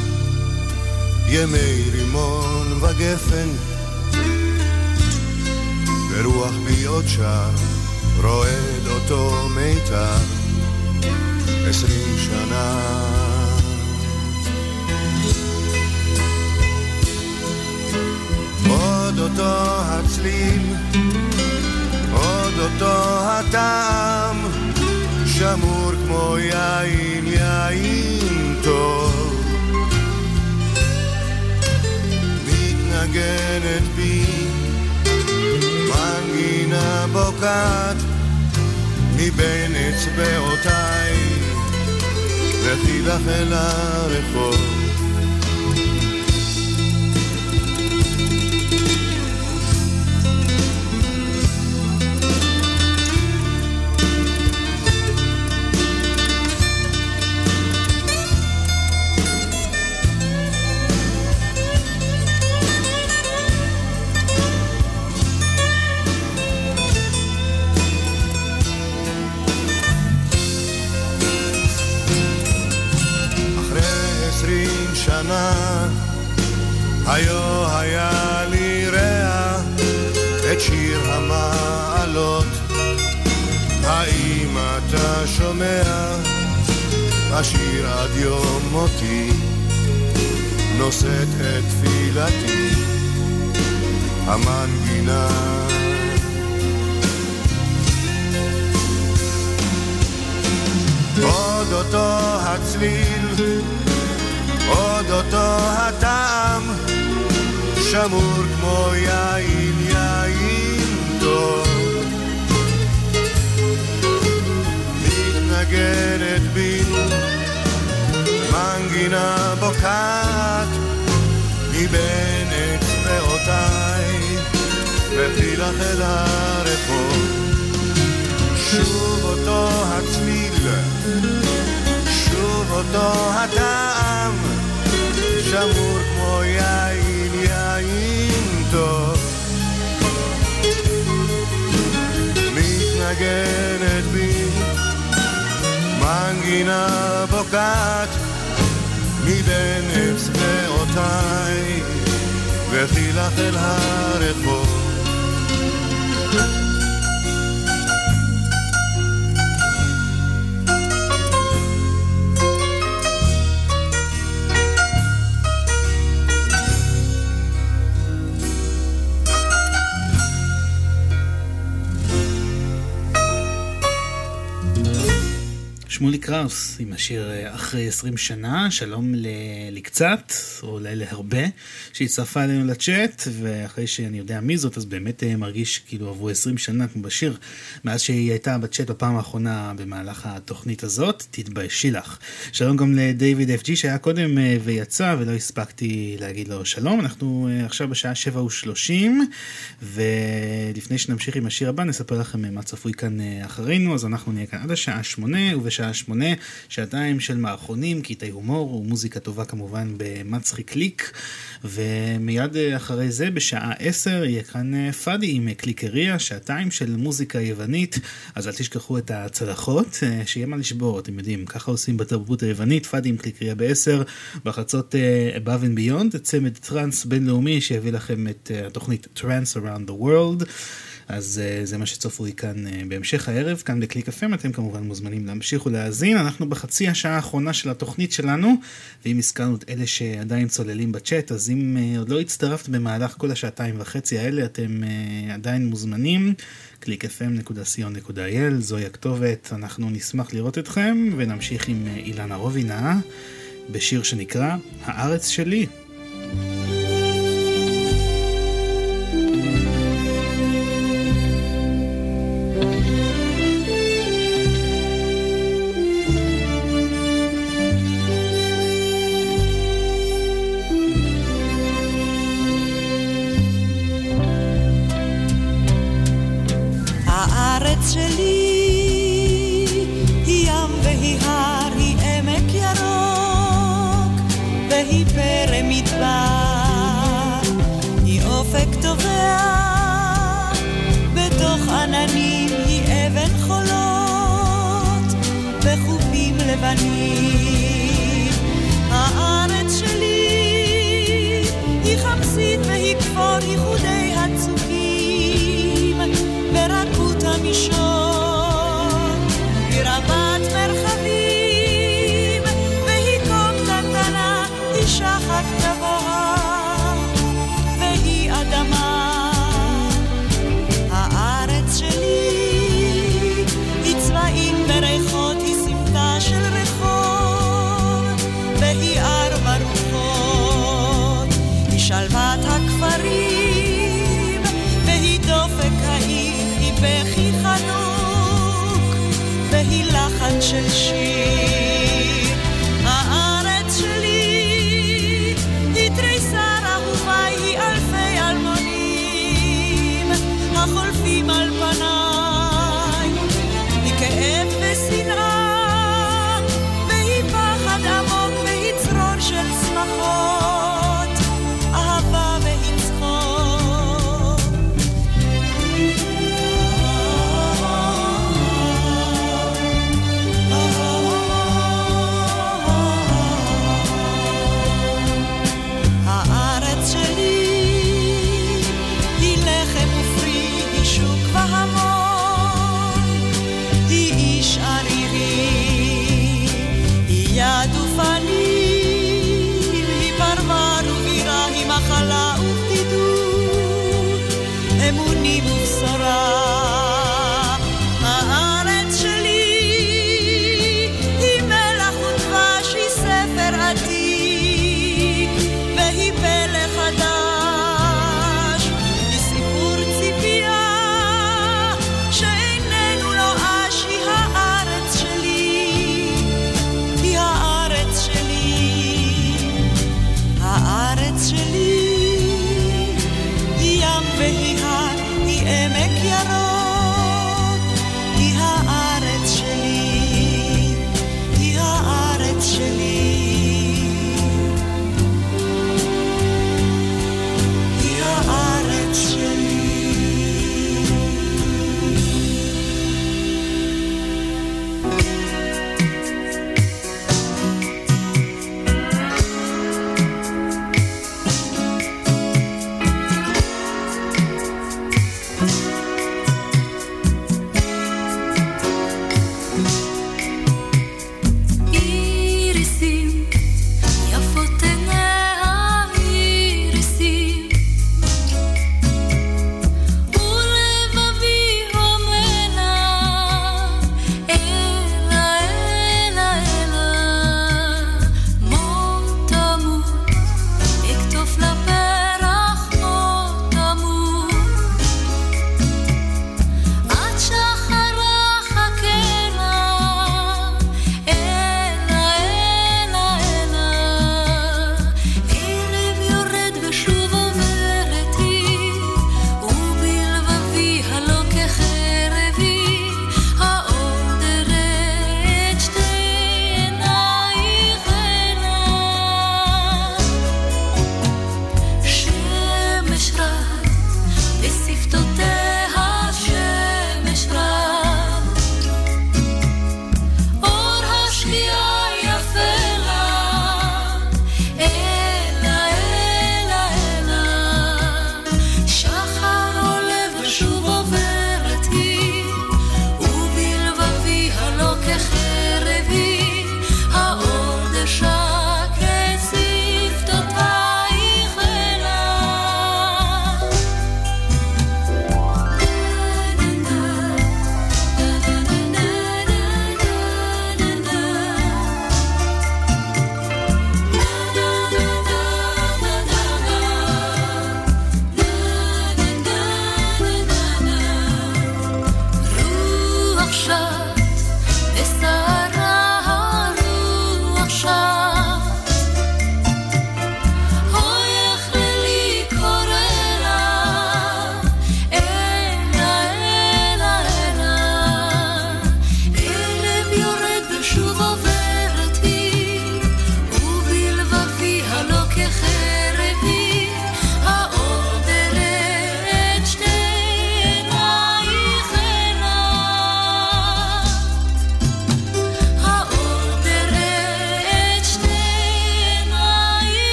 ימי רימון וגפן, ורוח בי עוד שר, רועד אותו מיתר, עשרים שנה. עוד אותו הצליל, עוד אותו הטעם, שמור כמו יין, יין טוב. מתנגנת בי, מנגינה בוקעת מבין אצבעותיי, לכי לך אל הרחוב. את שיר המעלות. האם אתה שומע? השיר עד יום מותי, נושאת את תפילתי, המנגינה. עוד אותו הצליל, עוד אותו הטעם, שמור כמו יין, יין טוב. מתנגנת בי מנגינה בוקעת מבין אצבעותיי וכי לך אל הרחוב שוב אותו הצליל שוב אותו הטעם שמור כמו יין יין טוב מתנגנת בי. מנגינה בוקעת מבין אצבעותיי וכי לך אל הרחוב שמולי קראוס עם השיר אה, אחרי 20 שנה, שלום לקצת, או אולי להרבה, שהצטרפה אלינו לצ'אט, ואחרי שאני יודע מי זאת, אז באמת אה, מרגיש כאילו עברו 20 שנה, כמו בשיר, מאז שהיא הייתה בצ'אט בפעם האחרונה במהלך התוכנית הזאת, תתביישי לך. שלום גם לדיוויד אף ג'י שהיה קודם אה, ויצא, ולא הספקתי להגיד לו שלום, אנחנו עכשיו בשעה 7 ו-30, ולפני שנמשיך עם השיר הבא, נספר לכם מה צפוי כאן אחרינו, אז אנחנו נהיה כאן עד השעה 8, ובשעה 8, שעתיים של מערכונים, קטעי הומור ומוזיקה טובה כמובן במצחיק ליק, ומיד אחרי זה בשעה 10 יהיה כאן פאדי עם קליקריה, שעתיים של מוזיקה יוונית, אז אל תשכחו את הצלחות, שיהיה מה לשבור, אתם יודעים, ככה עושים בתרבות היוונית, פאדי עם קליקריה ב-10, בחצות above and beyond, צמד טראנס בינלאומי שיביא לכם את התוכנית Trans Around the World. אז uh, זה מה שצפוי כאן uh, בהמשך הערב, כאן בקליק FM, אתם כמובן מוזמנים להמשיך ולהאזין. אנחנו בחצי השעה האחרונה של התוכנית שלנו, ואם הזכרנו את אלה שעדיין צוללים בצ'אט, אז אם uh, עוד לא הצטרפת במהלך כל השעתיים וחצי האלה, אתם עדיין מוזמנים. www.clickfm.co.il, זוהי הכתובת, אנחנו נשמח לראות אתכם, ונמשיך עם אילנה רובינה, בשיר שנקרא הארץ שלי. בחופים לבנים.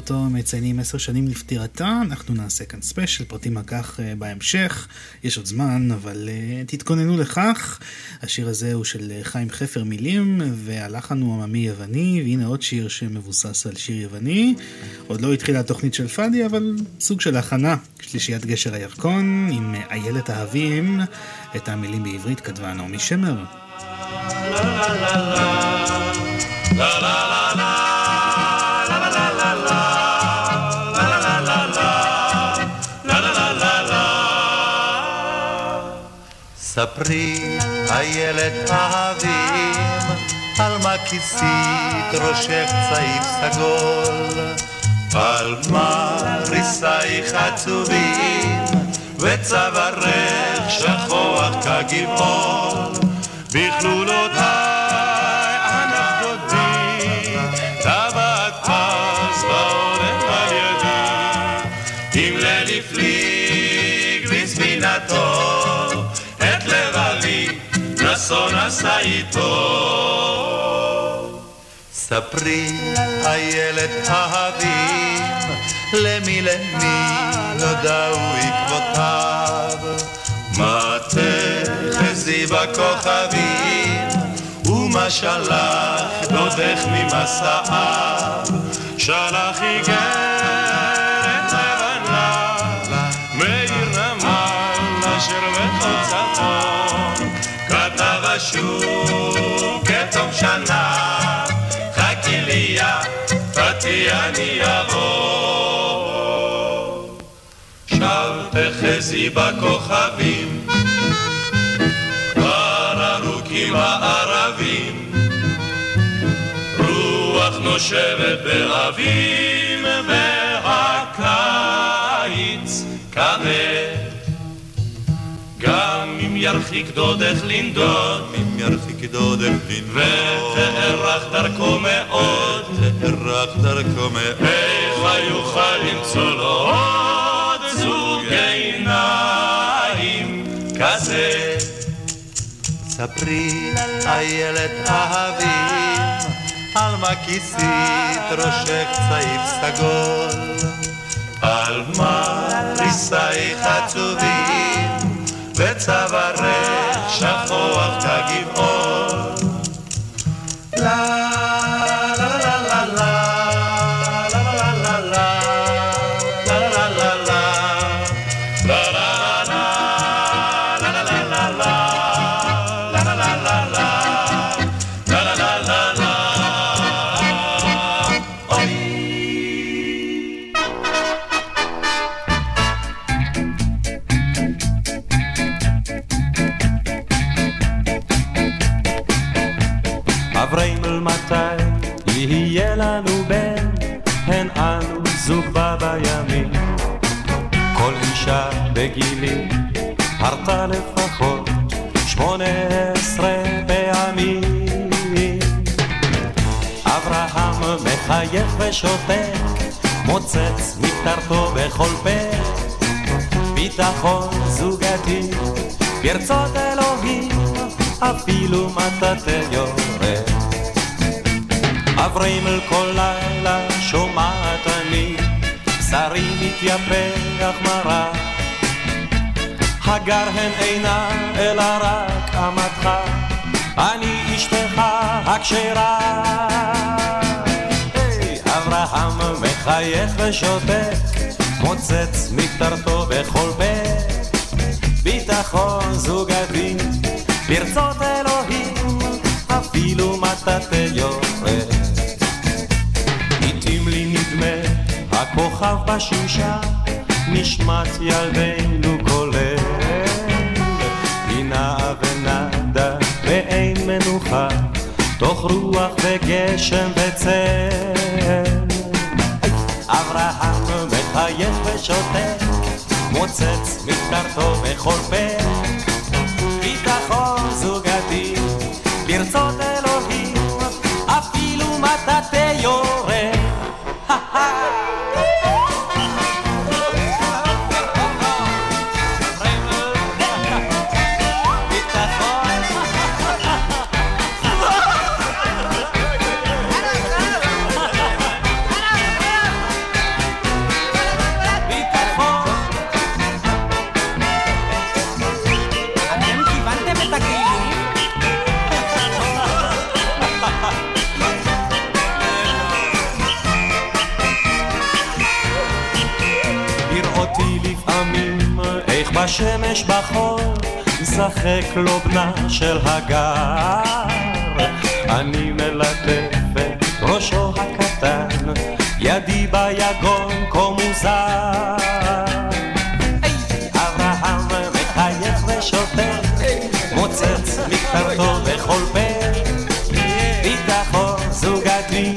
אוטוטו מציינים עשר שנים לפטירתה, אנחנו נעשה כאן ספיישל, פרטים על כך אה, בהמשך. יש עוד זמן, אבל uh, תתכוננו לכך. השיר הזה הוא של אה, חיים חפר מילים, והלחן הוא עממי יווני, והנה עוד שיר שמבוסס על שיר יווני. עוד לא התחילה התוכנית של פאדי, אבל סוג של הכנה. שלישיית גשר הירקון עם איילת אהבים, את המילים בעברית כתבה נעמי שמר. ספרי, איילת אהבים, על מה כיסית ראשך צעיף סגול, על מה ריסייך עצובים, וצווארך שכוח כגבעול, בכלולותיי איתו. ספרי, איילת אהבים, למי למי נודעו עקבותיו. מה תחזי בכוכבים, ומה שלח דודך ממסעיו. שלח איגרת תחזי בכוכבים, כבר ארוכים הערבים, רוח נושבת באביב והקיץ כבד. גם אם ירחיק דודך לנדוד, אם ירחיק דודך לנדוד, ותארך דרכו מאוד, תארך דרכו מאוד, איך יוכל למצוא לו עוד כזה? ספרי, איילת אהבים, על מה כיסית ראשך צעיף סגול, על מה ריסייך עצובים, וצווארך שכוח כגבעול. לה לה בגילי הרתה לפחות שמונה עשרה פעמים. אברהם מחייך ושותק, מוצץ מקטרתו בכל פה. ביטחון זוגתי, ברצות אלוהים, אפילו מטאטא יורד. אבריימל כל לילה שומעת אני, בשרי מתייפח מרה. הגר הן אינה אלא רק אמתך, אני אשתך הכשרה. היי, אברהם מחייך ושותק, מוצץ מקטרתו בכל בית. ביטחון זוגתי, ברצות אלוהים, אפילו מטאטא יורד. לעתים לי נדמה, הכוכב בשמשה, נשמת ילדינו קולל. תוך רוח וגשם וצל. אברהם מחייך ושותק, מוצץ מקטרתו בכל. ביטחון זוגתי, ברצות אלוהים, אפילו מטאטא יורד. השמש בחול, משחק לו בנה של הגר. אני מלטף את ראשו הקטן, ידי ביגון כה מוזר. אברהם מחייך ושותק, מוצץ מקטרתו בכל פה, ביטחון זוגתי,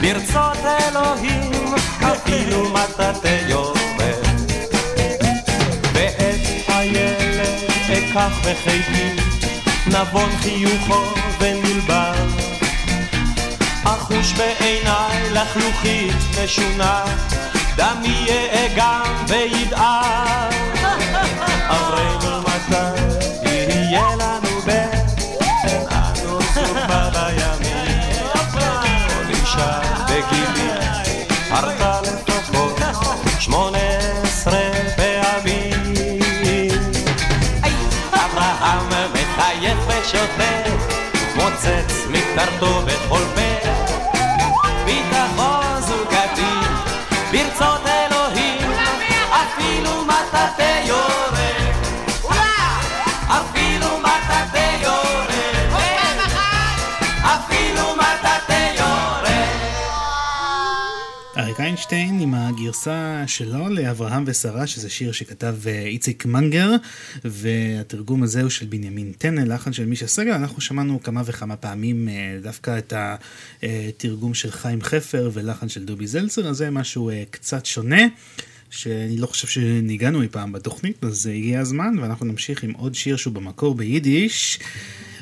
ברצות אלוהים, אפילו מטאטא אקח בחיקי, נבון חיוכו ונלבן. אחוש בעיניי לחלוכית משונה, דמי יאגם וידער. אברנו מתי יהיה לנו בן, אין אנו בה בימים. כל אישה בגילי הרתה מוצץ מקטרתו בכל פה. ביטחון זוגתי, ברצות אלוהים, אפילו מטאטא יורד. אריק איינשטיין עם הגרסה שלו לאברהם ושרה, שזה שיר שכתב אה, איציק מנגר, והתרגום הזה הוא של בנימין טנא, לחן של מישה סגל. אנחנו שמענו כמה וכמה פעמים אה, דווקא את התרגום של חיים חפר ולחן של דובי זלצר, אז זה משהו אה, קצת שונה. שאני לא חושב שניגענו אי פעם בתוכנית, אז הגיע הזמן, ואנחנו נמשיך עם עוד שיר שהוא במקור ביידיש.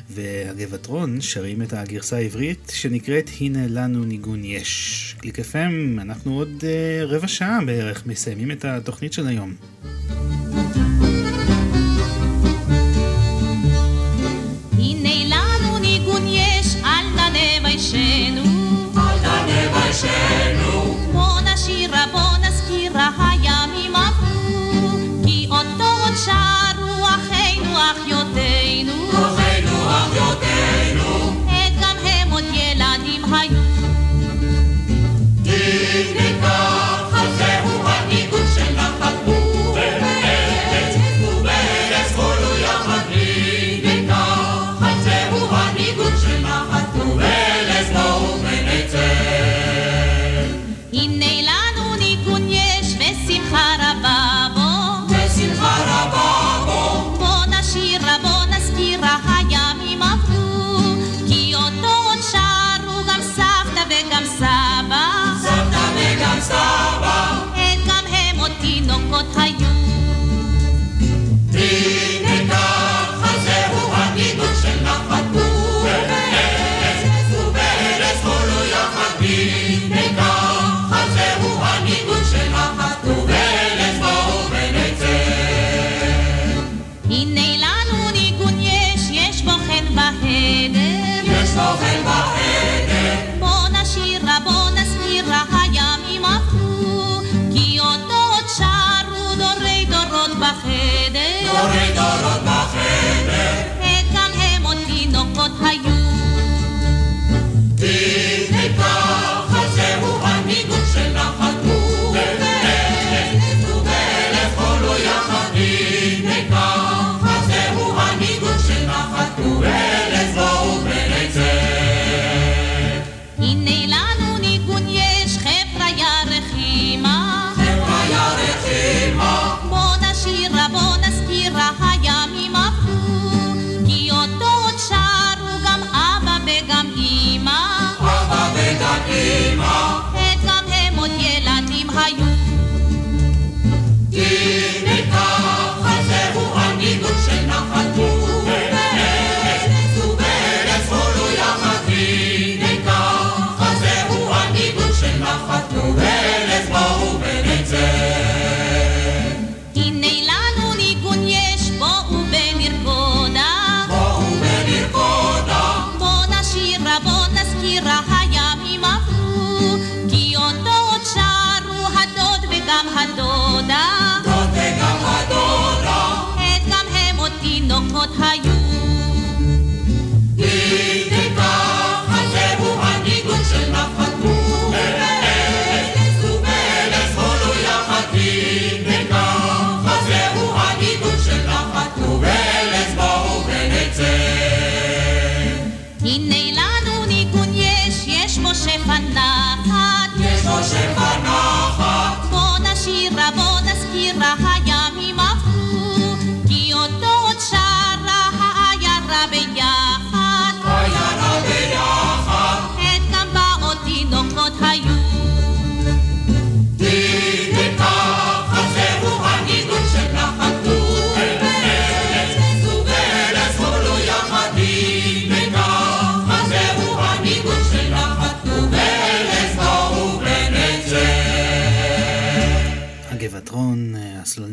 והגבעטרון שרים את הגרסה העברית שנקראת הנה לנו ניגון יש. קליק FM, אנחנו עוד uh, רבע שעה בערך מסיימים את התוכנית של היום.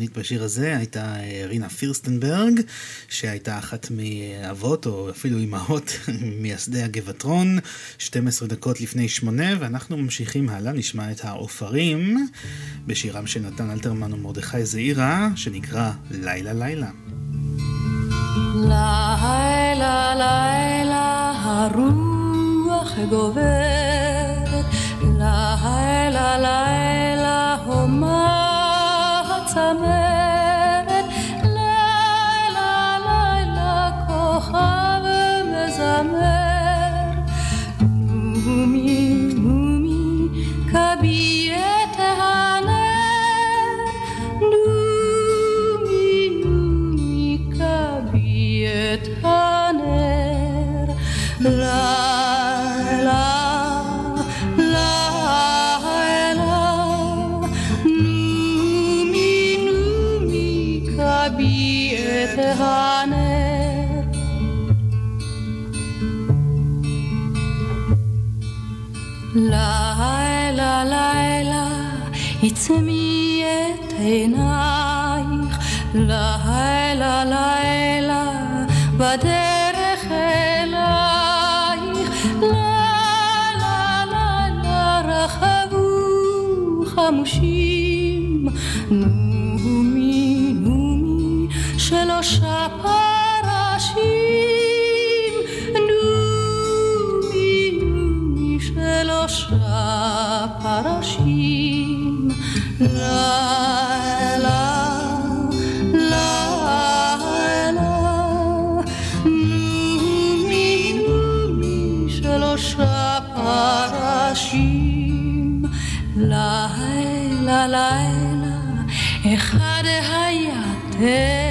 התבליט בשיר הזה הייתה אה, רינה פירסטנברג, שהייתה אחת מאבות או אפילו אימהות מייסדי הגבעטרון, 12 דקות לפני שמונה, ואנחנו ממשיכים הלאה, נשמע את העופרים בשירם של נתן אלתרמן ומרדכי זעירה, שנקרא לילה לילה. לילה לילה הרוח גוברת, לילה לילה jamais. せ見えて Hey.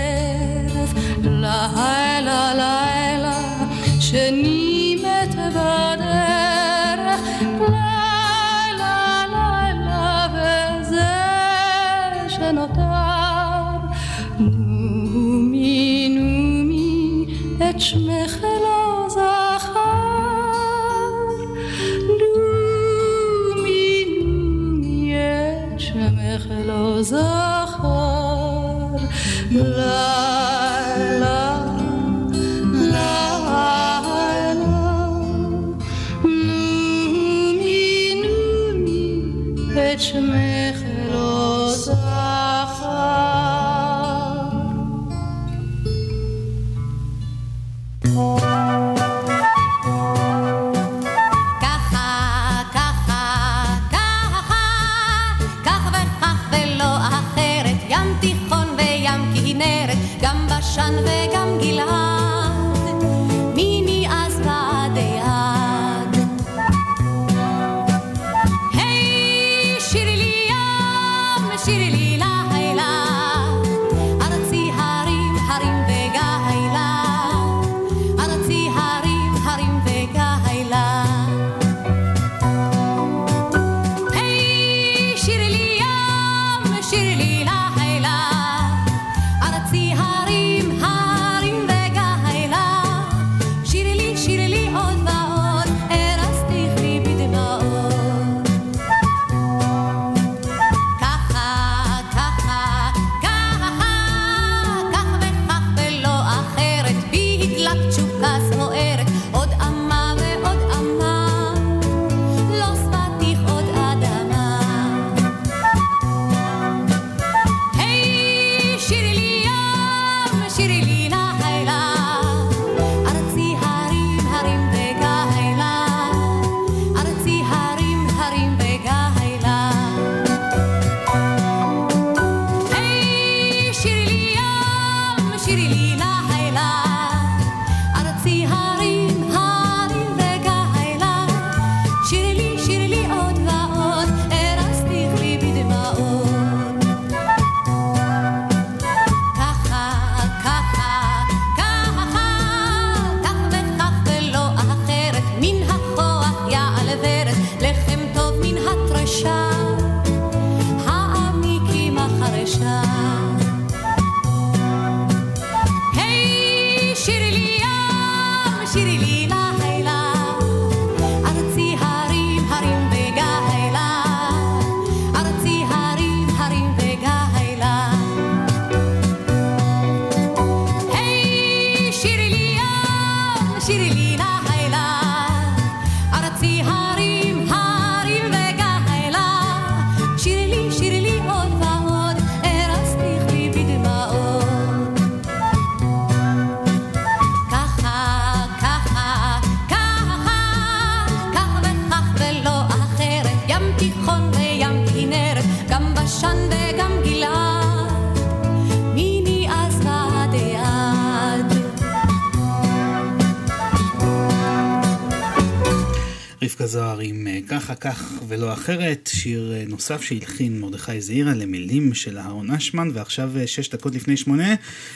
נוסף שהלחין מרדכי זעירה למילים של אהרון אשמן, ועכשיו אה, שש דקות לפני שמונה,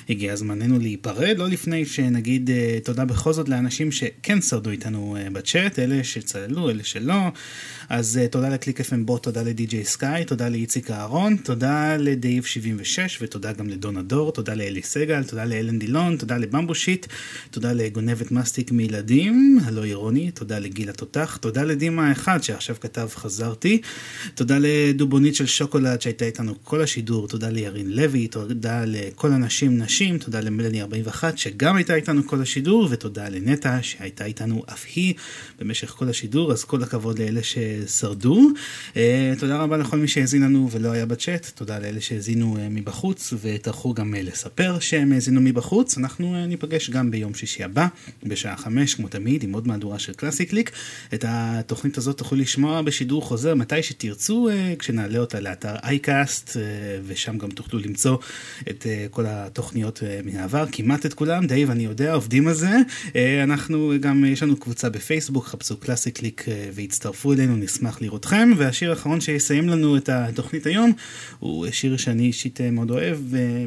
הגיע זמננו להיפרד, לא לפני שנגיד אה, תודה בכל זאת לאנשים שכן שרדו איתנו אה, בצ'אט, אלה שצללו, אלה שלא, אז uh, תודה לקליק FM בוט, תודה לדי.ג'יי סקאי, תודה לאיציק אהרון, תודה לדייב 76 ותודה גם לדונה דור, תודה לאלי סגל, תודה לאלן דילון, תודה לבמבושיט, תודה לגונבת מסטיק מילדים, הלא אירוני, תודה לגיל התותח, תודה לדימה האחד שעכשיו כתב חזרתי, תודה לדובונית של שוקולד שהייתה איתנו כל השידור, תודה לירין לוי, תודה לכל הנשים נשים, תודה למלני 41 שגם הייתה איתנו כל השידור, ותודה לנטע שהייתה איתנו אף היא במשך כל השידור, אז כל הכבוד לאלה ששרדו. Uh, תודה רבה לכל מי שהאזין לנו ולא היה בצ'אט, תודה לאלה שהאזינו uh, מבחוץ וטרחו גם uh, לספר שהם האזינו מבחוץ. אנחנו ניפגש גם ביום שישי הבא, בשעה חמש, כמו תמיד, עם עוד מהדורה של קלאסי קליק. את התוכנית הזאת תוכלו לשמוע בשידור חוזר מתי שתרצו, כשנעלה אותה לאתר אייקאסט, ושם גם תוכלו למצוא את כל התוכניות אה, מן העבר, כמעט את כולם, דייב, אני יודע, עובדים על זה. אה, אנחנו גם, יש לנו קבוצה בפייסבוק, חפשו קלאסיקליק אה, והצטרפו אלינו, נשמח לראותכם. והשיר האחרון שיסיים לנו את התוכנית היום, הוא שיר שאני אישית מאוד אוהב,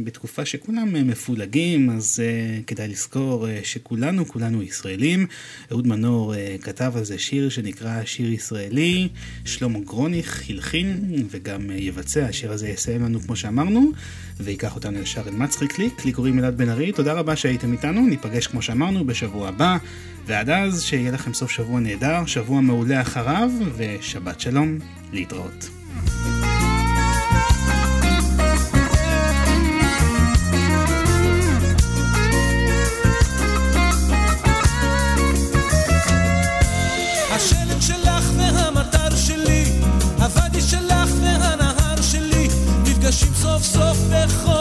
בתקופה שכולם מפולגים, אז כדאי לזכור שכולנו, כולנו ישראלים. אהוד מנור כתב על זה שיר שנקרא שיר ישראלי, שלמה גרוניך הלחין וגם יבצע, השיר הזה יסיים לנו כמו שאמרנו, וייקח אותנו ישר אל מצחיק לי, לי קוראים אלעד בן ארי, תודה רבה שהייתם איתנו, ניפגש כמו שאמרנו בשבוע הבא, ועד אז שיהיה לכם סוף שבוע נהדר, שבוע מעולה אחריו, ושבת שלום, להתראות. weggooien.